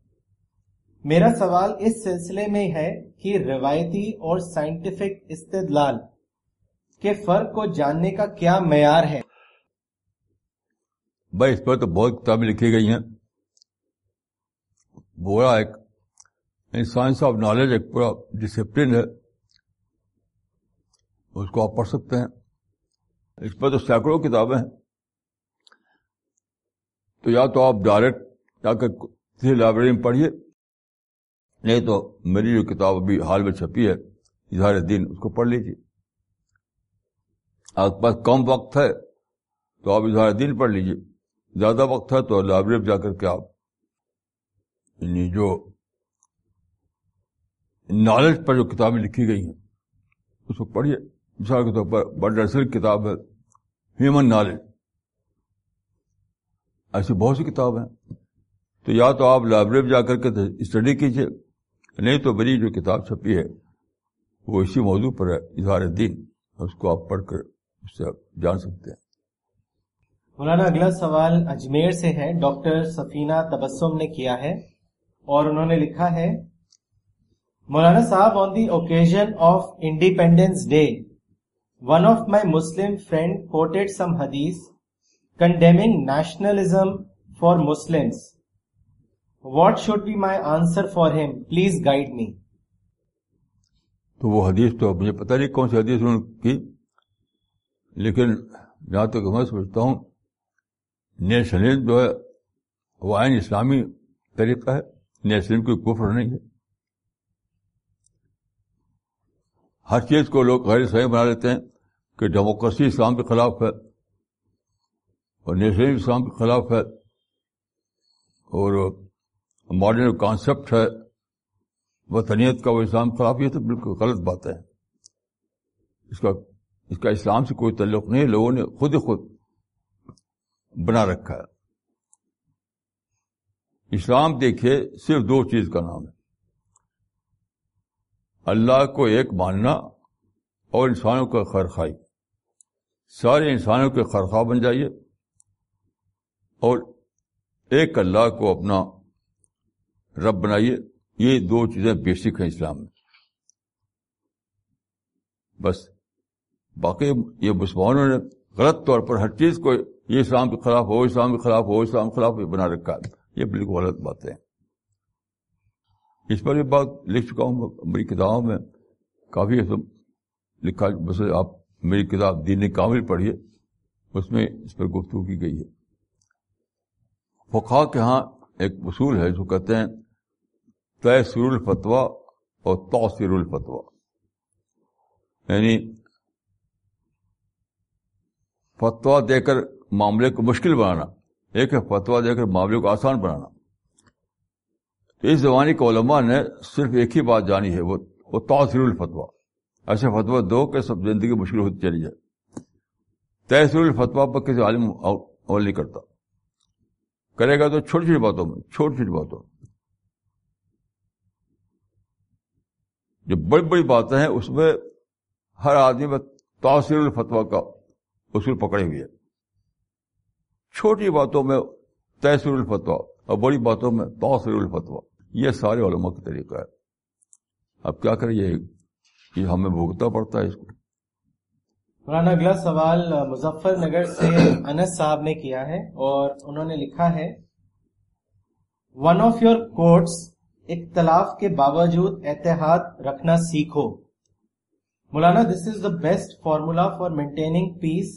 B: میرا سوال اس سلسلے میں ہے کہ روایتی اور سائنٹیفک استدلال کے فرق کو جاننے کا کیا معیار ہے؟
A: بھائی، اس پر تو بہت کتابیں لکھی گئی ہیں۔ بورا ایک سائنس آف نالج ایک پورا ڈسپلن ہے۔ اس کو آپ پڑھ سکتے ہیں۔ اس پر تو سینکڑوں کتابیں ہیں۔ تو یا تو آپ ڈائریکٹ جا کر کسی لائبریری میں پڑھیے۔ نہیں تو میری جو کتاب ابھی حال میں چھپی ہے، اظہار دین، اس کو پڑھ لیجیے آپ کے پاس کم وقت ہے تو آپ اظہار دین پڑھ لیجیے زیادہ وقت ہے تو لائبریری میں جا کر کے آپ یعنی جو نالج پر جو کتابیں لکھی گئی ہیں، اس کو پڑھیے۔ مثال کے طور پر بڑی کتاب ہے ہیومن نالج ایسی بہت سی کتاب ہیں۔ تو یا تو آپ لائبریری میں جا کر کے اسٹڈی کیجیے نہیں تو میری جو کتاب چھپی ہے، وہ اسی موضوع پر ہے، اظہار دین، اس کو آپ پڑھ کر اس سے جان سکتے ہیں۔
B: مولانا، اگلا سوال اجمیر سے ہے۔ ڈاکٹر سفینہ تبسم نے کیا ہے اور انہوں نے لکھا ہے، مولانا صاحب on the occasion of independence day one of my Muslim friend quoted some حدیث condemning nationalism for Muslims what should be my answer for him please guide me
A: تو وہ حدیث تو مجھے پتہ نہیں کون سی حدیث انہوں نے کی، لیکن جہاں تک میں سمجھتا ہوں، نیشنلزم جو ہے، وہ آئین اسلامی طریقہ ہے۔ نیشنلزم کوئی کفر نہیں ہے۔ ہر چیز کو لوگ غیر صحیح بنا لیتے ہیں کہ ڈیموکریسی اسلام کے خلاف ہے اور نیشنلزم اسلام کے خلاف ہے۔ اور ماڈرن کانسیپٹ ہے وطنیت کا، وہ اسلام خلاف یہ تو بالکل غلط بات ہے۔ اس کا اس کا اسلام سے کوئی تعلق نہیں لوگوں نے خود ہی خود بنا رکھا ہے۔ اسلام دیکھیے، صرف دو چیز کا نام ہے۔ اللہ کو ایک ماننا اور انسانوں کا خرخائی سارے انسانوں کے خرخواہ بن جائیے اور ایک اللہ کو اپنا رب بنائیے یہ دو چیزیں بیسک ہیں اسلام میں۔ بس، باقی یہ مسلمانوں نے غلط طور پر ہر چیز کو، یہ اسلام کے خلاف ہو، اسلام کے خلاف ہو، اسلام کے خلاف بنا رکھا۔ ہے یہ بالکل غلط بات ہے اس پر بھی بات لکھ چکا ہوں، میری کتابوں میں کافی لکھا، بس آپ میری کتاب دین کامل پڑھیے اس میں اس پر گفتگو کی گئی ہے۔ فقہ کے ہاں ایک اصول ہے جو کہتے ہیں طے سر الفتوا اور توسر الفتوا یعنی فتوا دے کر معاملے کو مشکل بنانا، ایک ہے فتوا دے کر معاملے کو آسان بنانا. تو اس زمانے کے علماء نے صرف ایک ہی بات جانی ہے، وہ توسر الفتوا ایسے فتوا دو کہ سب زندگی مشکل ہوتی چلی جائے. تحصیل الفتوا پر کسی عالم عمل نہیں کرتا. کرے گا تو چھوٹی چھوٹی باتوں میں، چھوٹی چھوٹی باتوں جو بڑی بڑی باتیں ہیں، اس میں ہر آدمی میں تاثر الفتوا کا اصول پکڑے ہوئے چھوٹی باتوں میں تحصر الفتوا اور بڑی باتوں میں تاثر الفتوا یہ سارے علماء کا طریقہ ہے۔ اب کیا کریں، یہ ہمیں بھگتنا پڑتا ہے اس کو۔
B: مولانا، اگلا سوال مظفر نگر سے انس صاحب نے کیا ہے اور انہوں نے لکھا ہے ون آف یور کوٹس اختلاف کے باوجود احتیاط رکھنا سیکھو۔ مولانا this is the best formula for maintaining peace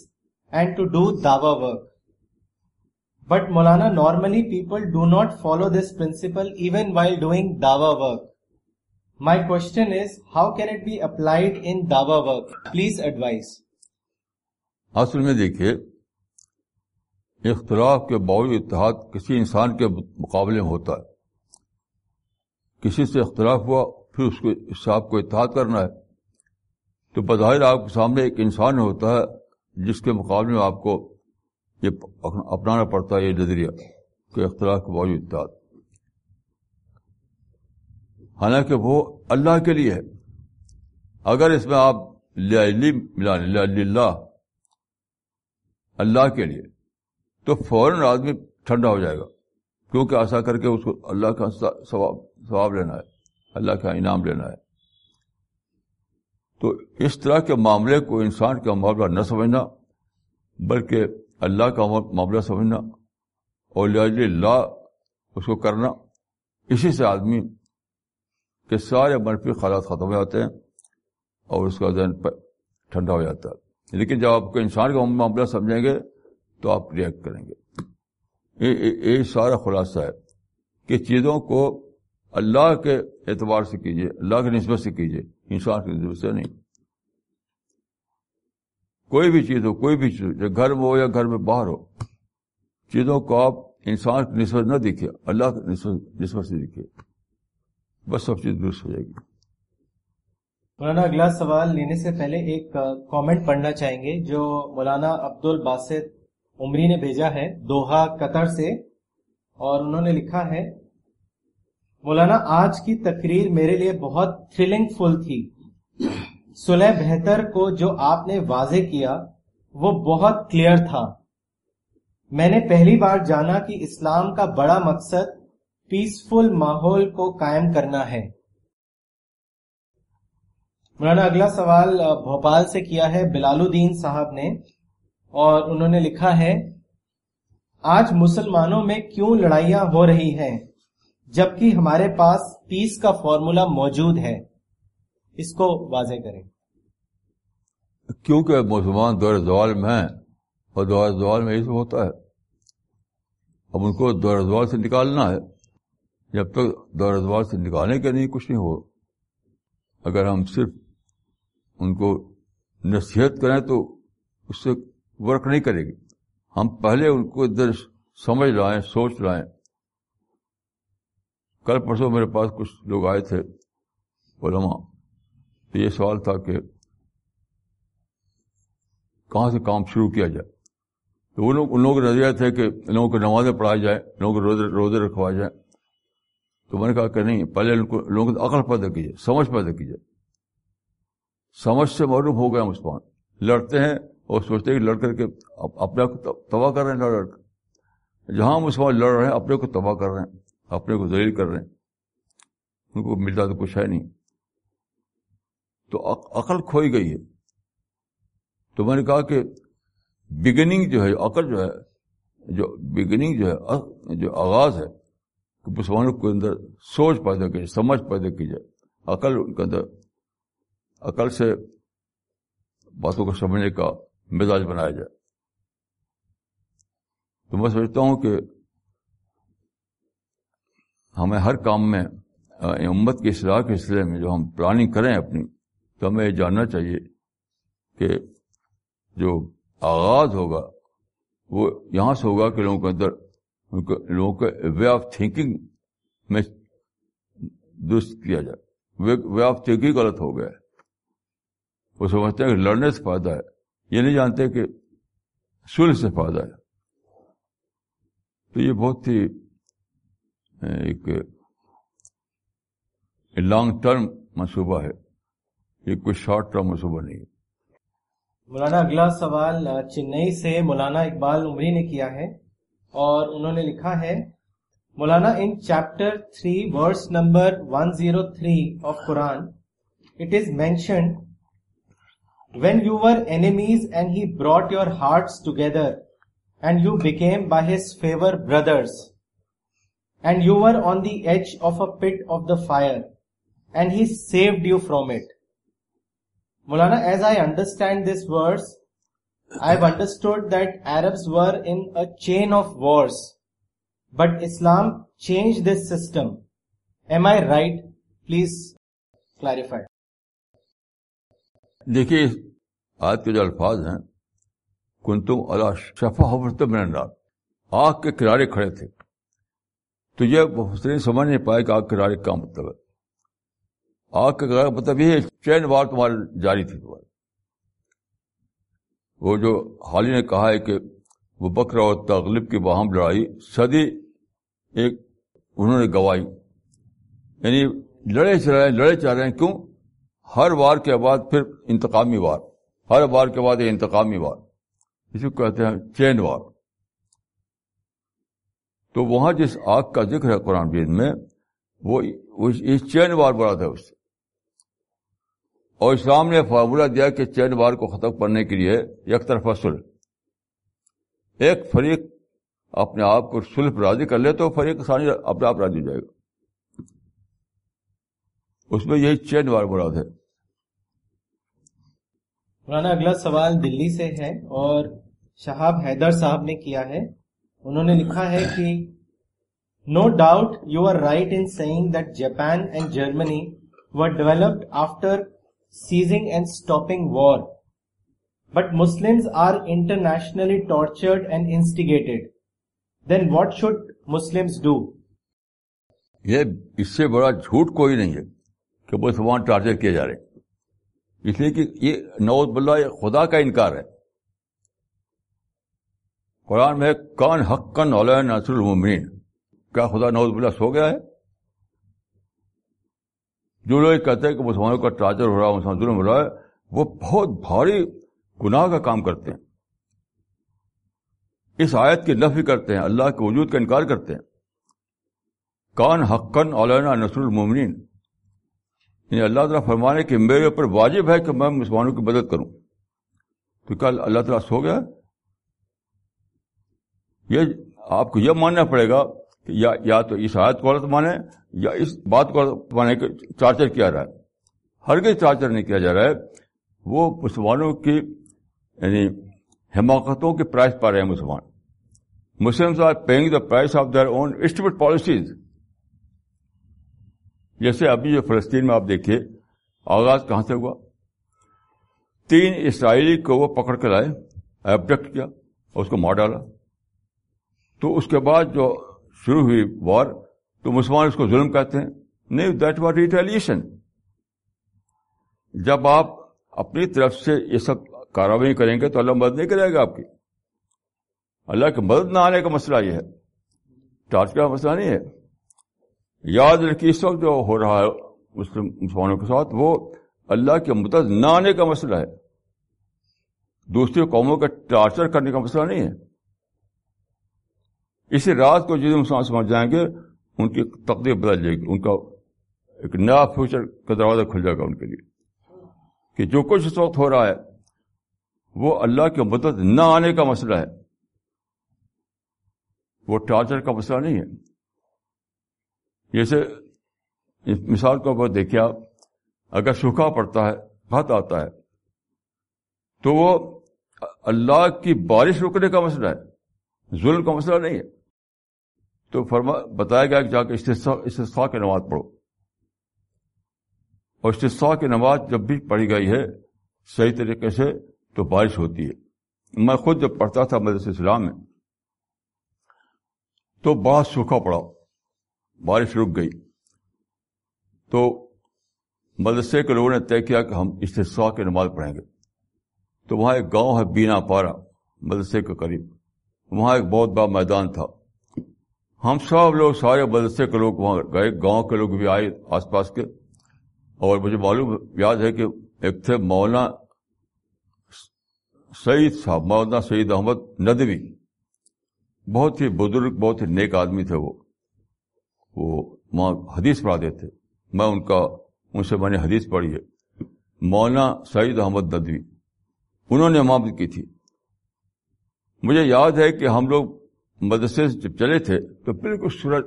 B: and to do Dawa work but Maulana normally people do not follow this principle even while doing Dawa work my question is how can it be applied in Dawa work please advise
A: اصل میں دیکھیے، اختلاف کے باوجود اتحاد کسی انسان کے مقابلے میں ہوتا ہے۔ کسی سے اختلاف ہوا، پھر اس کو اس سے آپ کو اتحاد کرنا ہے۔ تو بظاہر آپ کے سامنے ایک انسان ہوتا ہے جس کے مقابلے میں آپ کو یہ اپنانا پڑتا ہے، یہ نظریہ کہ اختلاف کے باوجود اتحاد حالانکہ وہ اللہ کے لیے ہے۔ اگر اس میں آپ اللہ اللہ کے لیے، تو فوراً آدمی ٹھنڈا ہو جائے گا۔ کیونکہ ایسا کر کے اس کو اللہ کا ثواب لینا ہے، اللہ کا انعام لینا ہے۔ تو اس طرح کے معاملے کو انسان کا معاملہ نہ سمجھنا، بلکہ اللہ کا معاملہ سمجھنا اور اللہ اس کو کرنا۔ اسی سے آدمی کے سارے منفی خیالات ختم ہو جاتے ہیں اور اس کا ذہن ٹھنڈا ہو جاتا ہے۔ لیکن جب آپ کو انسان کا معاملہ سمجھیں گے، تو آپ ریئیکٹ کریں گے۔ یہ سارا خلاصہ ہے کہ چیزوں کو اللہ کے اعتبار سے کیجیے اللہ کی نسبت سے کیجیے انسان کی نسبت سے نہیں۔ کوئی بھی چیز ہو، کوئی بھی چیز گھر میں ہو یا گھر میں باہر ہو، چیزوں کو آپ انسان کی نسبت نہ دیکھیے، اللہ کی نسبت سے دیکھیے۔ بس سب چیز درست ہو جائے گی۔
B: مولانا، اگلا سوال لینے سے پہلے ایک کامنٹ پڑھنا چاہیں گے، جو مولانا عبد الباسط عمری نے بھیجا ہے، دوہا قطر سے، اور انہوں نے لکھا ہے مولانا، آج کی تقریر میرے لیے بہت تھرلنگ فل تھی۔ سلح بہتر کو جو آپ نے واضح کیا، وہ بہت کلیئر تھا۔ میں نے پہلی بار جانا کہ اسلام کا بڑا مقصد پیسفل ماحول کو قائم کرنا ہے۔ مولانا، اگلا سوال بھوپال سے کیا ہے؟ بلال الدین صاحب نے۔ اور انہوں نے لکھا ہے، آج مسلمانوں میں کیوں لڑائیاں ہو رہی ہیں؟ جبکہ ہمارے پاس پیس کا فارمولا موجود ہے۔ اس کو واضح کریں۔
A: کیونکہ مسلمان دور زوال میں ہیں اور دور زوال میں یہ سب ہوتا ہے۔ اب ان کو دور زوال سے نکالنا ہے۔ جب تک دور زوال سے نکالنے کے نہیں کچھ نہیں ہو۔ اگر ہم صرف ان کو نصیحت کریں تو اس سے ورک نہیں کرے گی۔ ہم پہلے ان کو ادھر سمجھ لائیں، سوچ لائیں۔ کل پرسوں میرے پاس کچھ لوگ آئے تھے علماء، تو یہ سوال تھا کہ کہاں سے کام شروع کیا جائے؟ تو ان لوگ، ان لوگوں کا نظریہ تھے کہ ان لوگوں کو نمازیں پڑھائی جائیں، ان لوگوں کو روزے روزے رکھوائے جائیں۔ تو میں نے کہا کہ نہیں، پہلے لوگوں کو عقل پیدا کیجیے، سمجھ پیدا کیجیے۔ سمجھ سے معلوم ہو گیا مسلمان لڑتے ہیں اور سوچتے ہیں کہ لڑ کر کے اپنے کو تباہ کر رہے ہیں، لڑ لڑ کر۔ جہاں مسلمان لڑ رہے ہیں، اپنے کو تباہ کر رہے ہیں۔ اپنے کو ذلیل کر رہے ہیں۔ ان کو ملتا تو کچھ ہے نہیں۔ تو عقل کھوئی گئی ہے۔ تو میں نے کہا کہ بگننگ جو ہے عقل جو ہے، جو بگننگ جو ہے جو آغاز ہے، کہ مسلمانوں کے اندر سوچ پیدا کی جائے، سمجھ پیدا کی جائے۔ عقل ان کے اندر، عقل سے باتوں کو سمجھنے کا مزاج بنایا جائے۔ تو میں سمجھتا ہوں کہ ہمیں ہر کام میں امت کی اصلاح کے سلسلے میں جو ہم پلاننگ کریں اپنی، تو ہمیں یہ جاننا چاہیے کہ جو آغاز ہوگا، وہ یہاں سے ہوگا کہ لوگوں کے اندر لوگوں کے وے آف تھنکنگ میں درست کیا جائے۔ وے آف تھنکنگ غلط ہو گیا ہے۔ وہ سمجھتے ہیں کہ لڑنے سے فائدہ ہے۔ یہ نہیں جانتے کہ سل سے فائدہ ہے۔ تو یہ بہت ہی ایک لانگ ٹرم منصوبہ ہے، یہ کوئی شارٹ ٹرم منصوبہ نہیں ہے۔
B: مولانا، اگلا سوال چنئی سے مولانا اقبال عمری نے کیا ہے اور انہوں نے لکھا ہے، مولانا in chapter three verse number one zero three of Quran it is mentioned when you were enemies and he brought your hearts together and you became by his favour brothers and you were on the edge of a pit of the fire and he saved you from it Maulana as I understand this words I have understood that Arabs were in a chain of wars, but Islam changed this system. Am I right? Please clarify.
A: دیکھیے آج کے جو الفاظ ہیں کن تم اللہ شفا حفرت النار آگ کے کنارے کھڑے تھے تو یہ حسین سمجھ نہیں پائے کہ آگ کے کا مطلب ہے؟ آگ کے کنارے مطلب یہ چین وار تمہارے جاری تھی تمہارے وہ جو حالی نے کہا ہے کہ وہ بکرا اور تغلب کی باہم لڑائی صدی ایک انہوں نے گوائی یعنی لڑے چل رہے ہیں لڑے چل رہے ہیں، کیوں؟ ہر وار کے بعد پھر انتقامی وار۔ ہر وار کے بعد انتقامی وار۔ اس کو کہتے ہیں چین وار۔ تو وہاں جس آگ کا ذکر ہے قرآن بید میں، وہ اس چین وار بڑا تھا اس سے۔ اور اسلام نے فارمولہ دیا کہ چین وار کو ختم کرنے کے لیے یک طرف سلح ایک فریق اپنے آپ کو سلح راضی کر لے تو فریق ثانی اپنے آپ راضی ہو جائے گا۔ اس میں یہی چین وار مراد ہے۔
B: مولانا، اگلا سوال دلی سے ہے اور شہاب حیدر صاحب نے کیا ہے۔ انہوں نے لکھا ہے کہ no doubt you are right in seeing that Japan and Germany were developed after ceasing and stopping war but Muslim are internationally tortured and instigated then what should Muslim do
A: یہ اس سے بڑا جھوٹ کوئی نہیں ہے کہ مسلمان ٹارچر کیے جا رہے اس لیے کہ یہ نوز بلّہ یہ خدا کا انکار ہے۔ قرآن میں کان حقن نصر المین کیا خدا نوز بلّہ سو گیا ہے؟ جو لوگ کہتے ہیں کہ مسلمانوں کا ٹارچر ہو رہا ہے، مسلمان ظلم ہو رہا ہے، وہ بہت بھاری گناہ کا کام کرتے ہیں۔ اس آیت کی نفی کرتے ہیں، اللہ کے وجود کا انکار کرتے ہیں۔ کان حقن علینا نصر المومنین یعنی اللہ تعالیٰ فرمانے کہ میرے اوپر واجب ہے کہ میں مسلمانوں کی مدد کروں۔ تو کیا اللہ تعالیٰ سو گیا یہ آپ کو یہ ماننا پڑے گا کہ یا یا تو اس آیت کو غلط مانے یا اس بات کو مانے کہ ٹارچر کیا رہا ہے۔ ہر کوئی ٹارچر نہیں کیا جا رہا ہے۔ وہ مسلمانوں کی یعنی حماقتوں کے پرائز پا رہے ہیں مسلمان۔ Muslim are paying the price of their own stable policies جیسے ابھی جو فلسطین میں آپ دیکھیے، آغاز کہاں سے ہوا؟ تین اسرائیلی کو وہ پکڑ کر لائے ایبڈکٹ کیا اور اس کو مار ڈالا۔ تو اس کے بعد جو شروع ہوئی وار تو مسلمان اس کو ظلم کہتے ہیں۔ نہیں دیٹ وار ریٹیلیشن جب آپ اپنی طرف سے یہ سب کاروائی کریں گے تو اللہ مدد نہیں کرے گا آپ کی۔ اللہ کی مدد نہ آنے کا مسئلہ یہ ہے۔ ٹارچ کا مسئلہ نہیں ہے۔ یاد رکھیے، اس وقت جو ہو رہا ہے مسلمانوں کے ساتھ، وہ اللہ کے مدد نہ آنے کا مسئلہ ہے۔ دوسری قوموں کا ٹارچر کرنے کا مسئلہ نہیں ہے۔ اسی رات کو جس مسلمان سمجھ جائیں گے، ان کی تقدیر بدل جائے گی، ان کا ایک نیا فیوچر کا دروازہ کھل جائے گا ان کے لیے۔ کہ جو کچھ اس وقت ہو رہا ہے، وہ اللہ کی مدد نہ آنے کا مسئلہ ہے۔ وہ ٹارچر کا مسئلہ نہیں ہے۔ جیسے مثال کو اوپر دیکھیے آپ، اگر سوکھا پڑتا ہے، بھت آتا ہے، تو وہ اللہ کی بارش روکنے کا مسئلہ ہے۔ ظلم کا مسئلہ نہیں ہے۔ تو فرما، بتایا گیا کہ جا کے استفاع کی نماز پڑھو۔ اور استفاع کی نماز جب بھی پڑھی گئی ہے صحیح طریقے سے تو بارش ہوتی ہے۔ میں خود جب پڑھتا تھا مدرسہ اسلام میں تو بڑا سوکھا پڑا۔ بارش رک گئی۔ تو مدرسے کے لوگوں نے طے کیا کہ ہم استفاع کی نماز پڑھیں گے۔ تو وہاں ایک گاؤں ہے بینا پارا، مدرسے کے قریب۔ وہاں ایک بہت بڑا میدان تھا۔ ہم سب لوگ سارے مدرسے کے لوگ وہاں گئے، گاؤں کے لوگ بھی آئے آس پاس کے۔ اور مجھے معلوم، یاد ہے کہ ایک تھے مولانا سعید صاحب، مولانا سعید احمد ندوی۔ بہت ہی بزرگ، بہت ہی نیک آدمی تھے وہ۔ وہ وہاں حدیث پڑھاتے تھے۔ میں ان کا، ان سے میں نے حدیث پڑھی ہے۔ مولانا سعید احمد ندوی، انہوں نے امامت کی تھی۔ مجھے یاد ہے کہ ہم لوگ مدرسے سے جب چلے تھے تو بالکل سورج،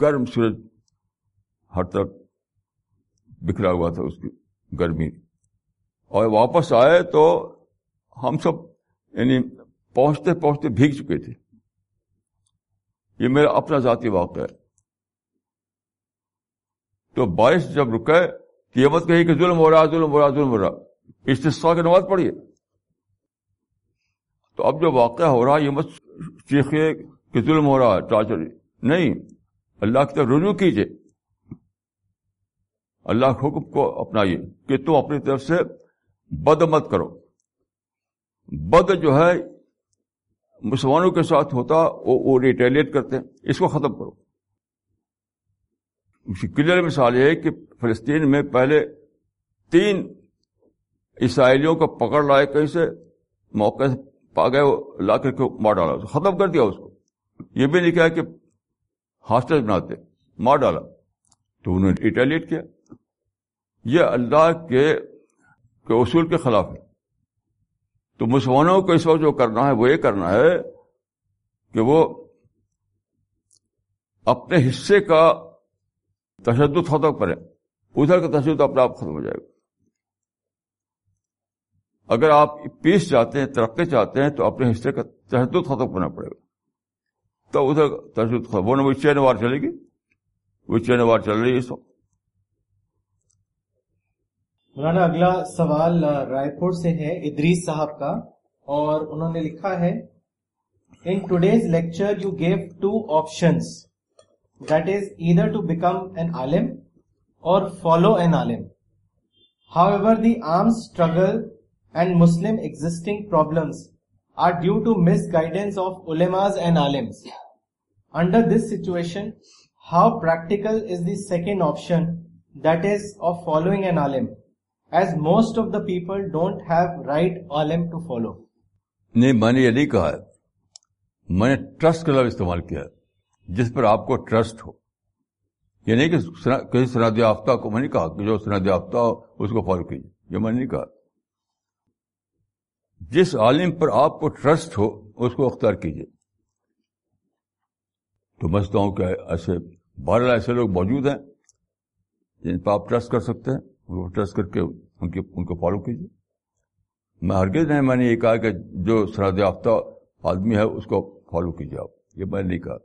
A: گرم سورج ہر طرف بکھرا ہوا تھا اس کی گرمی۔ اور واپس آئے تو ہم سب یعنی پہنچتے پہنچتے بھیگ چکے تھے۔ یہ میرا اپنا ذاتی واقعہ ہے۔ تو بارش جب رکے تو یہ مت کہی کہ ظلم ہو رہا، ظلم ہو رہا، ظلم ہو رہا۔ استفا کی نماز پڑھیے۔ تو اب جو واقعہ ہو رہا یہ مت چیخے کہ ظلم ہو رہا ہے ٹارچر جی۔ نہیں، اللہ کی طرف رجوع کیجیے اللہ کے حکم کو اپنائیے کہ تم اپنی طرف سے بد مت کرو۔ بد جو ہے، مسلمانوں کے ساتھ ہوتا، وہ ریٹیلیٹ کرتے ہیں۔ اس کو ختم کرو۔ کلیئر مثال یہ ہے کہ فلسطین میں پہلے تین اسرائیلیوں کو پکڑ لائے، کہیں سے؟ موقع سے پا گئے لا کر کے مار ڈالا، ختم کر دیا اس کو۔ یہ بھی نہیں کہا کہ ہاسٹل بناتے، مار ڈالا۔ تو انہوں نے ریٹیلیٹ کیا۔ یہ اللہ کے اصول کے خلاف ہے۔ تو مسلمانوں کو اس وقت جو کرنا ہے، وہ یہ کرنا ہے کہ وہ اپنے حصے کا تشدد ختم کریں۔ ادھر کا تشدد اپنے آپ ختم ہو جائے گا۔ اگر آپ پیس چاہتے ہیں، ترقی چاہتے ہیں، تو اپنے حصے کا تشدد ختم کرنا پڑے گا۔ تو ادھر تشدد ختم، وہ چین وار چلے گی۔ وہ چین وار چل رہی ہے اس وقت۔
B: مولانا، اگلا سوال رائے پور سے ہے، ادریس صاحب کا۔ اور انہوں نے لکھا ہے in today's lecture you give two option that is either to become an Alam or follow an Alam however the arm struggle and Muslim existing problems are due to miss guidance of علماز and عالمس under this situation how practical is the second option that is of following an Alam as most of the people don't have right Alam to follow
A: نہیں، میں نے یہ نہیں کہا ہے۔ میں نے trust کا لفظ استعمال کیا ہے، جس پر آپ کو ٹرسٹ ہو۔ یہ نہیں کہ کسی سناد یافتہ کو، میں نے کہا کہ جو سناد یافتہ ہو، اس کو فالو کیجیے۔ یہ میں نے نہیں کہا۔ جس عالم پر آپ کو ٹرسٹ ہو، اس کو اختیار کیجیے تو میں سمجھتا ہوں کہ ایسے بارہ ایسے لوگ موجود ہیں جن پر آپ ٹرسٹ کر سکتے ہیں ٹرسٹ کر کے ان کے، ان کو فالو کیجیے میں ہرگز نہیں، میں نے یہ کہا کہ جو سرحد یافتہ آدمی ہے، اس کو فالو کیجیے آپ۔ یہ میں نے نہیں کہا۔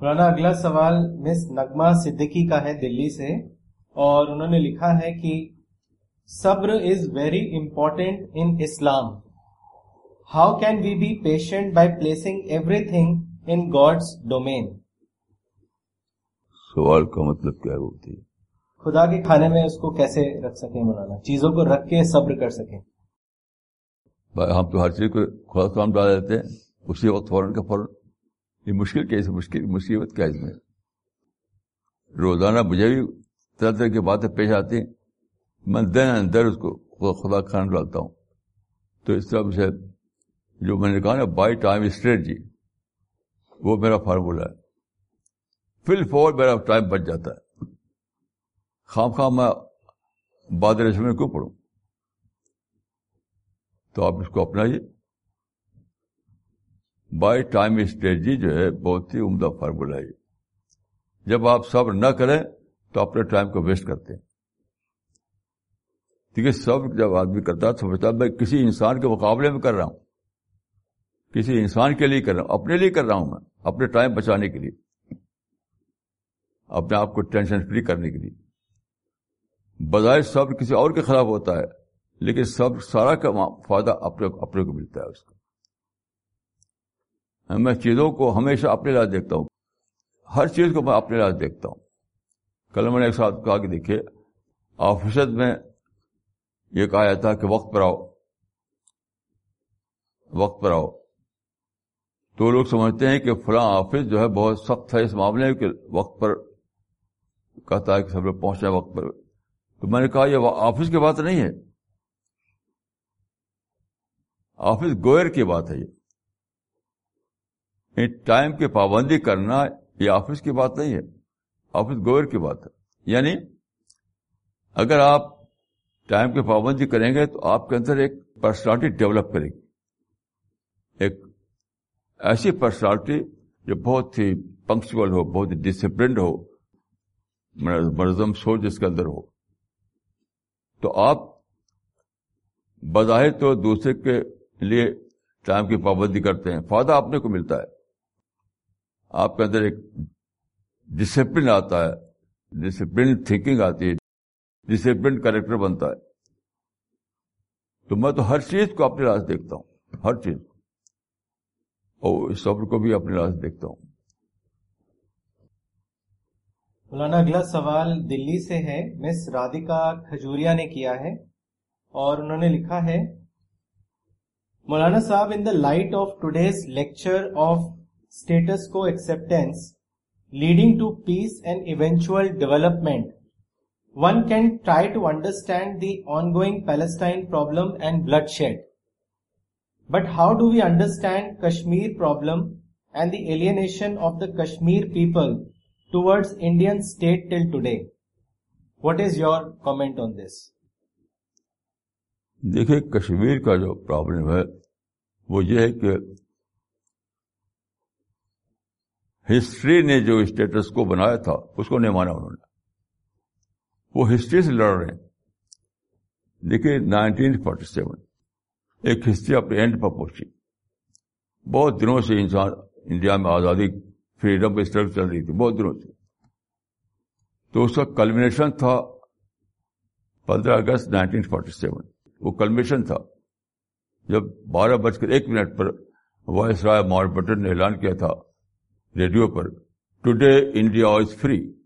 B: مولانا، اگلا سوال مس نگما صدیقی کا ہے دلی سے اور انہوں نے لکھا ہے کہ صبر is very important in Islam how can we be patient by placing everything in God's domain
A: سوال کا مطلب کیا ہوتی ہے
B: خدا کے کھانے میں اس کو کیسے رکھ سکیں مولانا؟ چیزوں کو رکھ کے صبر کر سکیں۔
A: ہم تو ہر چیز کو خدا کام ڈال دیتے ہیں اسی وقت فوراً کا فوراً۔ یہ مشکل کیسے مشکل مصیبت کیا اس میں؟ روزانہ مجھے بھی طرح طرح کی باتیں پیش آتی ہیں۔ میں دن اندر اس کو خدا خان ڈالتا ہوں۔ تو اس طرح سے جو میں نے کہا نا بائی ٹائم اسٹریٹجی وہ میرا فارمولہ ہے۔ فل فور میرا ٹائم بچ جاتا ہے۔ خام خام میں بادل میں کیوں پڑھوں؟ تو آپ اس کو اپنائیے۔ بائی ٹائم اسٹریٹجی جو ہے، بہت ہی عمدہ فارمولہ ہے۔ جب آپ صبر نہ کریں، تو اپنے ٹائم کو ویسٹ کرتے ہیں۔ ٹھیک ہے، سب جب آدمی کرتا ہے، سمجھتا میں کسی انسان کے مقابلے میں کر رہا ہوں۔ کسی انسان کے لیے کر رہا ہوں، اپنے لیے کر رہا ہوں میں، اپنے ٹائم بچانے کے لیے۔ اپنے آپ کو ٹینشن فری کرنے کے لیے۔ بظاہر سب کسی اور کے خلاف ہوتا ہے، لیکن سب سارا کا فائدہ اپنے اپنے کو ملتا ہے اس کا۔ میں چیزوں کو ہمیشہ اپنے لحاظ دیکھتا ہوں۔ ہر چیز کو میں اپنے لحاظ دیکھتا ہوں۔ کل میں نے ایک ساتھ کہا کہ دیکھیے آفس میں یہ کہا جاتا ہے کہ وقت پر آؤ۔ وقت پر آؤ۔ تو لوگ سمجھتے ہیں کہ فلاں آفس جو ہے بہت سخت ہے اس معاملے میں کہ وقت پر کہتا ہے کہ سب لوگ پہنچے وقت پر۔ تو میں نے کہا یہ آفس کی بات نہیں ہے۔ آفس گوئر کی بات ہے یہ۔ ٹائم کی پابندی کرنا یہ آفس کی بات نہیں ہے۔ آفس گوئر کی بات ہے۔ یعنی اگر آپ ٹائم کی پابندی کریں گے تو آپ کے اندر ایک پرسنالٹی ڈیولپ کرے گی۔ ایک ایسی پرسنالٹی جو بہت ہی پنکچل ہو، بہت ہی ڈسپلنڈ ہو، منظم سوچ جس کے اندر ہو۔ تو آپ بظاہر تو دوسرے کے لیے ٹائم کی پابندی کرتے ہیں۔ فائدہ اپنے کو ملتا ہے۔ آپ کے اندر ایک ڈسپلن آتا ہے۔ ڈسپلن تھنکنگ آتی ہے۔ ڈسپلن کریکٹر بنتا ہے۔ تو میں تو ہر چیز کو اپنے راز دیکھتا ہوں، ہر چیز۔ کو اور اس سفر کو بھی اپنے راز دیکھتا ہوں۔
B: مولانا، اگلا سوال دلی سے ہے۔ مس رادھکا کھجوریا نے کیا ہے اور انہوں نے لکھا ہے، مولانا صاحب in the light of today's lecture of status quo acceptance leading to peace and eventual development one can try to understand the ongoing Palestine problem and bloodshed but how do we understand Kashmir problem and the alienation of the Kashmir people towards Indian state till today what is your comment on this
A: دیکھیے کشمیر کا جو problem ہے، وہ یہ ہے کہ history نے جو اسٹیٹس کو بنایا تھا، اس کو نہیں مانا انہوں نے۔ وہ ہسٹری سے لڑ رہے ہیں۔ دیکھیے نائنٹین فورٹی سیون، ایک ہسٹری اپنے اینڈ پر پہنچی۔ بہت دنوں سے انسان انڈیا میں آزادی، فریڈم پہ اسٹرگل چل رہی تھی، بہت دنوں سے۔ تو اس کا کلمنیشن تھا پندرہ اگست نائنٹین فورٹی سیون، وہ کلمنیشن تھا۔ جب بارہ بج کر ایک منٹ پر وائس رائے ماؤنٹ بٹن نے اعلان کیا تھا radio per, today India is free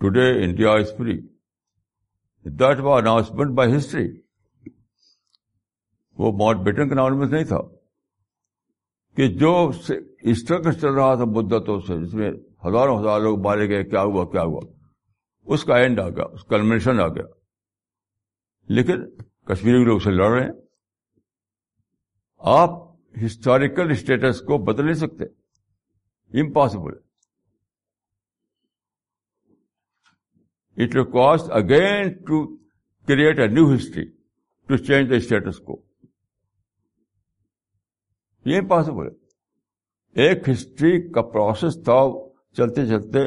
A: today India is free that was announcement by history وہ ماؤنٹ بیٹن کا اناؤنسمنٹ نہیں تھا۔ کہ جو اسٹرگل چل رہا تھا مدتوں سے، جس میں ہزاروں ہزار لوگ مارے گئے، کیا ہوا کیا ہوا۔ اس کا اینڈ آ گیا، اس کا کنوینشن آ گیا۔ لیکن کشمیری لوگ سے لڑ رہے ہیں۔ آپ ہسٹوریکل اسٹیٹس کو بدل نہیں سکتے۔ امپاسبل ہے۔ It requires again to create a new history to change the status quo یہ امپاسبل ہے ایک ہسٹری کا پروسیس تھا چلتے چلتے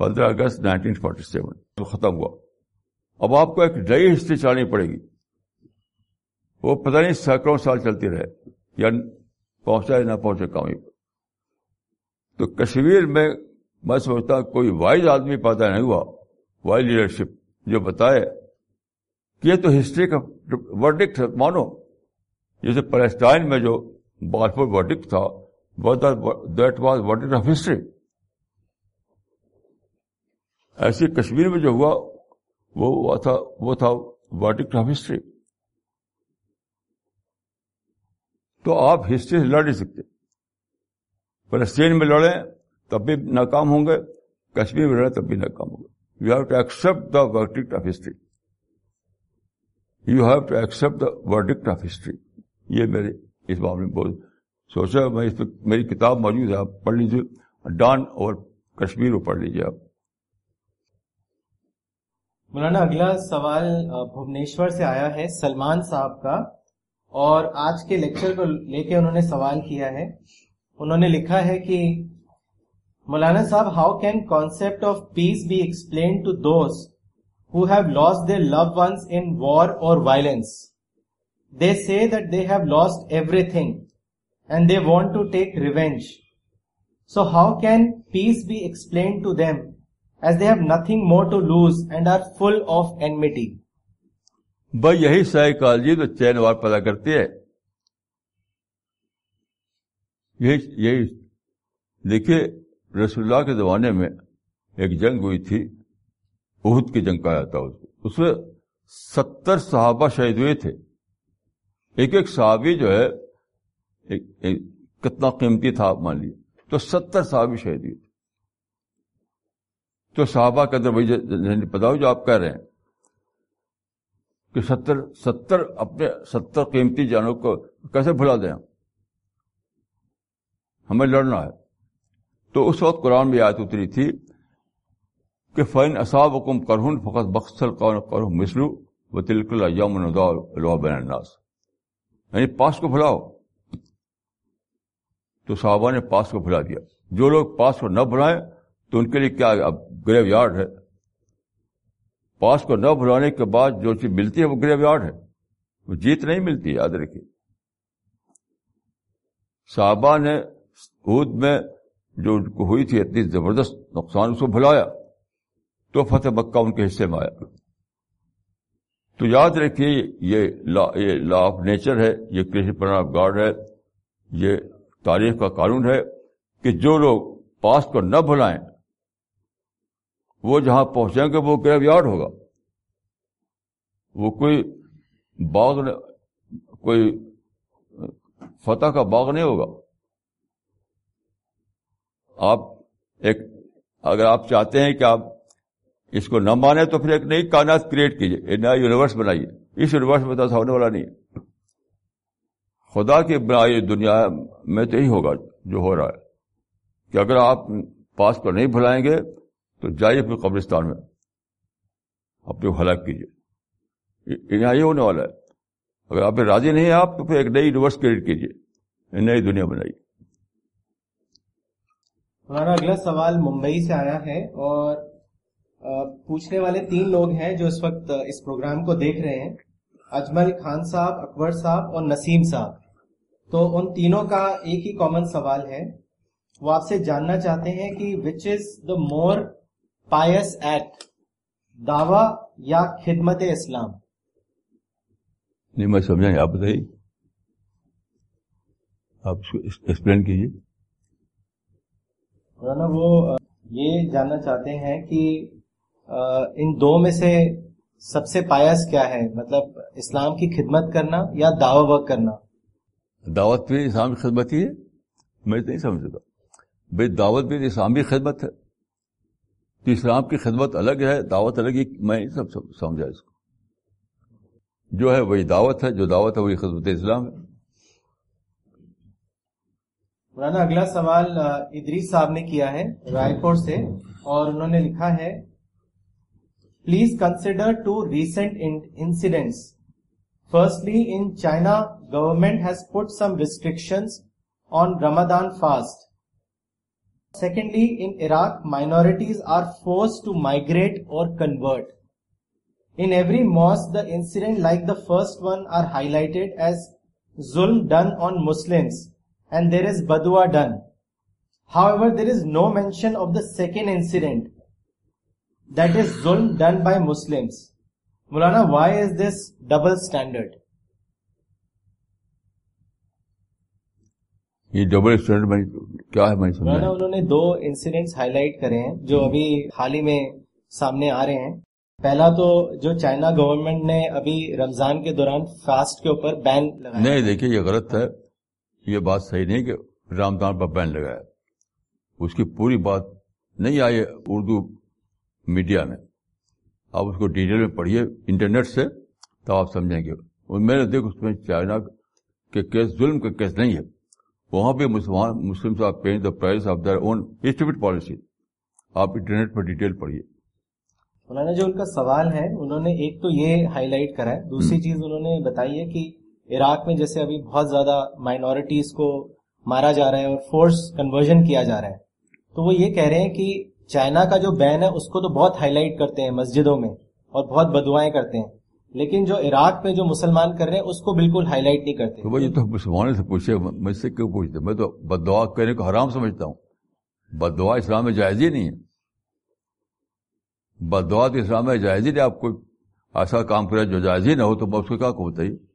A: پندرہ اگست نائنٹین فورٹی سیون ختم ہوا اب آپ کو ایک نئی ہسٹری چلانی پڑے گی وہ پتہ نہیں سینکڑوں سال چلتی رہے یا پہنچا یا نہ پہنچے کامی پر تو کشمیر میں میں سمجھتا کوئی وائز آدمی پیدا نہیں ہوا وائز لیڈرشپ جو بتائے کہ یہ تو ہسٹری کا ورڈکٹ مانو۔ جیسے پیلسٹائن میں جو بالفور ورڈکٹ تھا that was verdict of history. ایسے کشمیر میں جو ہوا، وہ ہوا تھا، وہ تھا ورڈکٹ آف ہسٹری۔ تو آپ ہسٹری سے لڑ نہیں سکتے۔ فلسطین میں لڑیں تب بھی ناکام ہوں گے، کشمیر میں لڑیں تب بھی ناکام ہوں گے۔ You have to accept the verdict of history you have to accept the verdict of history یہ میرے اس معاملے میں بہت سوچا میں اس پہ میری کتاب موجود ہے، آپ پڑھ لیجیے ڈان اور کشمیر کو پڑھ لیجیے آپ۔
B: مولانا، اگلا سوال بھونیشور سے آیا ہے، سلمان صاحب کا۔ اور آج کے لیکچر کو لے کے انہوں نے سوال کیا ہے۔ انہوں نے لکھا ہے کہ مولانا صاحب how can concept of peace be explain to those who have loss they love ones in war or violence they see that they have lost everything and they want to take revenge so how can peace be explain to them as they have nothing more to lose and are full of enmity
A: بھائی یہی psychology تو چین وار پیدا کرتی ہے۔ یہی یہی دیکھیے رسول اللہ کے زمانے میں ایک جنگ ہوئی تھی عہد کی جنگ کہا جاتا اس اس میں ستر صحابہ شہید ہوئے تھے۔ ایک ایک صحابی جو ہے ایک, ایک کتنا قیمتی تھا آپ مان لیجیے تو ستر صحابی شہید ہوئے تھے۔ تو صحابہ کے اندر وہی بتاؤ جو آپ کہہ رہے ہیں کہ ستر ستر اپنے ستر قیمتی جانوں کو کیسے بھلا دیں ہمیں لڑنا ہے۔ تو اس وقت قرآن میں آیت اتری تھی کہ فین اصاب حکم کرہن فقط بخصل کروں مسلو و تلکل یوم بین الناس یعنی پاس کو بھلاؤ۔ تو صحابہ نے پاس کو بھلا دیا۔ جو لوگ پاس کو نہ بھلائیں تو ان کے لیے کیا اب گریو یارڈ ہے؟ پاس کو نہ بھلانے کے بعد جو چیز ملتی ہے وہ گریو یارڈ ہے۔ وہ جیت نہیں ملتی، یاد رکھیے۔ صحابہ نے عود میں جو ان کو ہوئی تھی اتنی زبردست نقصان اس کو بھلایا تو فتح مکہ ان کے حصے میں آیا۔ تو یاد رکھیے، یہ لا یہ لا آف نیچر ہے، یہ کرشن آف گاڈ ہے، یہ تاریخ کا قانون ہے کہ جو لوگ پاس کو نہ بھلائیں، وہ جہاں پہنچیں گے، وہ گریو یارڈ ہوگا۔ وہ کوئی باغ کوئی فتح کا باغ نہیں ہوگا۔ آپ ایک اگر آپ چاہتے ہیں کہ آپ اس کو نہ مانیں تو پھر ایک نئی کائنات کریٹ کیجیے ایک نیا یونیورس بنائیے۔ اس یونیورس میں تو ہونے والا نہیں۔ ہے خدا کی بنائی دنیا میں تو یہی ہوگا جو ہو رہا ہے۔ کہ اگر آپ پاس پر نہیں بھلائیں گے تو جائیے پھر قبرستان میں۔ اپنے کو ہلاک کیجیے یہاں یہ ہونے والا ہے۔ اگر آپ راضی نہیں ہیں آپ، تو پھر ایک نئی یونیورس کریٹ کیجیے نئی دنیا بنائیے۔
B: ہمارا اگلا سوال ممبئی سے آیا ہے اور پوچھنے والے تین لوگ ہیں جو اس وقت اس پروگرام کو دیکھ رہے ہیں، اجمل خان صاحب، اکبر صاحب اور نسیم صاحب۔ تو ان تینوں کا ایک ہی کامن سوال ہے۔ وہ آپ سے جاننا چاہتے ہیں کہ وچ از دا مور پائس ایکٹ دعوی یا خدمت اسلام؟
A: نہیں، میں سمجھا، آپ بتائیے۔ آپ ایکسپلین کیجیے۔
B: مولانا، وہ، یہ جاننا چاہتے ہیں کہ ان دو میں سے سب سے پایس کیا ہے؟ مطلب اسلام کی خدمت کرنا یا دعوی ورک کرنا؟
A: دعوت بھی اسلام کی خدمت ہی ہے، میں نہیں سمجھ سکا بھائی دعوت بھی اسلام کی خدمت ہے۔ تو اسلام کی خدمت الگ ہے، دعوت الگ ہی، میں سب سمجھا اس کو۔ جو ہے وہی دعوت ہے، جو دعوت ہے وہی خدمت اسلام ہے۔
B: مولانا اگلا سوال ادریس صاحب نے کیا ہے رائے پور سے اور انہوں نے لکھا ہے please consider two recent incidents firstly in China government has put some restriction on Ramadan fast Secondly, in Iraq, minorities are forced to migrate or convert. In every mosque, the incident like the first one are highlighted as zulm done on Muslims, and there is badua done. However, there is no mention of the second incident, that is zulm done by Muslims. Maulana, why is this double standard?
A: یہ double standard میں کیا ہے میں
B: سمجھا انہوں نے دو incidents high light کرے ہیں جو ابھی حال ہی میں سامنے آ رہے ہیں پہلا تو جو چائنا گورنمنٹ نے ابھی رمضان کے دوران فاسٹ کے اوپر بین
A: لگایا نہیں دیکھیے یہ غلط ہے یہ بات صحیح نہیں کہ رمضان پر بین لگایا۔ اس کی پوری بات نہیں آئی اردو میڈیا میں۔ آپ اس کو ڈیٹیل میں پڑھیے انٹرنیٹ سے تو آپ سمجھیں گے۔ اور میں نے دیکھ اس میں چائنا کے کیس ظلم کا کیس نہیں ہے۔ وہاں پہ مسلمان Muslim of pay the price of their own stable policy. آپ انٹرنیٹ پر ڈیٹیل پڑھیے۔
B: مولانا جو ان کا سوال ہے انہوں نے ایک تو یہ ہائی لائٹ کرا ہے۔ دوسری چیز انہوں نے بتائی ہے کہ عراق میں جیسے ابھی بہت زیادہ مائنورٹیز کو مارا جا رہا ہے اور فورس کنورژن کیا جا رہا ہے۔ تو وہ یہ کہہ رہے ہیں کہ چائنا کا جو بین ہے، اس کو تو بہت ہائی لائٹ کرتے ہیں مسجدوں میں اور بہت بدوائیں کرتے ہیں۔ لیکن جو عراق میں جو مسلمان کر رہے ہیں، اس کو بالکل ہائی لائٹ نہیں کرتے۔
A: تو تو مسلمانوں سے پوچھے مجھ سے کیوں پوچھتے میں تو بد دعا کرنے کو حرام سمجھتا ہوں۔ بد دعا اسلام میں جائز ہی نہیں ہے۔ بد دعا تو اسلام میں جائز ہی نہیں، آپ کوئی ایسا کام کرے جو جائز ہی نہ ہو تو میں اس کو کیا کو بتائیے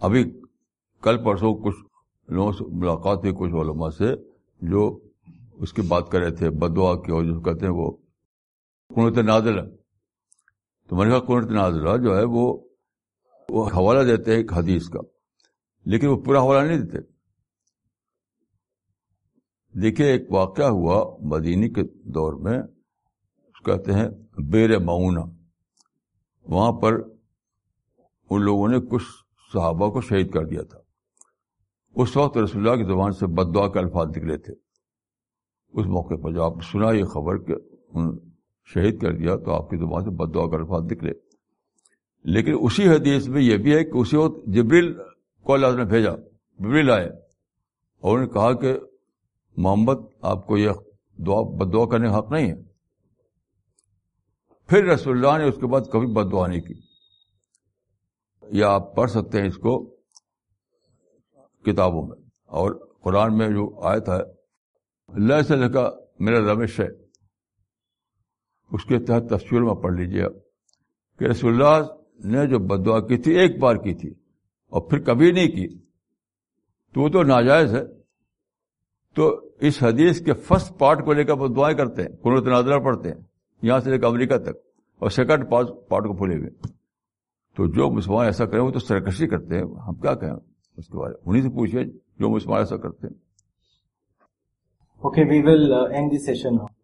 A: ابھی کل پرسوں کچھ لوگوں سے ملاقات ہوئی، کچھ علماء سے، جو اس کی بات کر رہے تھے بد دعا کی اور جو کہتے ہیں وہ کنت نازل تو میں نے کہا کنت نازلہ جو ہے وہ وہ حوالہ دیتے ہیں ایک حدیث کا، لیکن وہ پورا حوالہ نہیں دیتے۔ دیکھیے، ایک واقعہ ہوا مدینی کے دور میں کہتے ہیں بیر معاونہ وہاں پر ان لوگوں نے کچھ صحابہ کو شہید کر دیا تھا۔ اس وقت رسول اللہ کی زبان سے بد دعا کے الفاظ نکلے تھے۔ اس موقع پر جو آپ نے سنا یہ خبر کہ شہید کر دیا تو آپ کی زبان سے بد دعا کا الفاظ نکلے۔ لیکن اسی حدیث میں یہ بھی ہے کہ اسی وقت جبریل کو اللہ نے بھیجا۔ جبریل آئے اور انہوں نے کہا کہ محمد، آپ کو یہ دعا، بد دعا کرنے کا حق نہیں ہے۔ پھر رسول اللہ نے اس کے بعد کبھی بد دعا نہیں کی۔ یا آپ پڑھ سکتے ہیں اس کو کتابوں میں۔ اور قرآن میں جو آیت ہے، اللہ سے کا میرا رمش ہے، اس کے تحت تصویر میں پڑھ لیجیے کہ رسول اللہ نے جو بد دعا کی تھی، ایک بار کی تھی، اور پھر کبھی نہیں کی۔ تو وہ تو ناجائز ہے۔ تو اس حدیث کے فرسٹ پارٹ کو لے کر وہ دعائیں کرتے ہیں قرت نادرہ پڑھتے ہیں، یہاں سے لے کر امریکہ تک، اور سیکنڈ پارٹ کو بھولے ہوئے۔ تو جو مسلمان ایسا کریں، وہ تو سرکشی کرتے ہیں۔ ہم کیا کہیں؟ اس کے بارے انہیں سے پوچھے جو مسلمان ایسا کرتے ہیں۔
B: Okay we will end the session.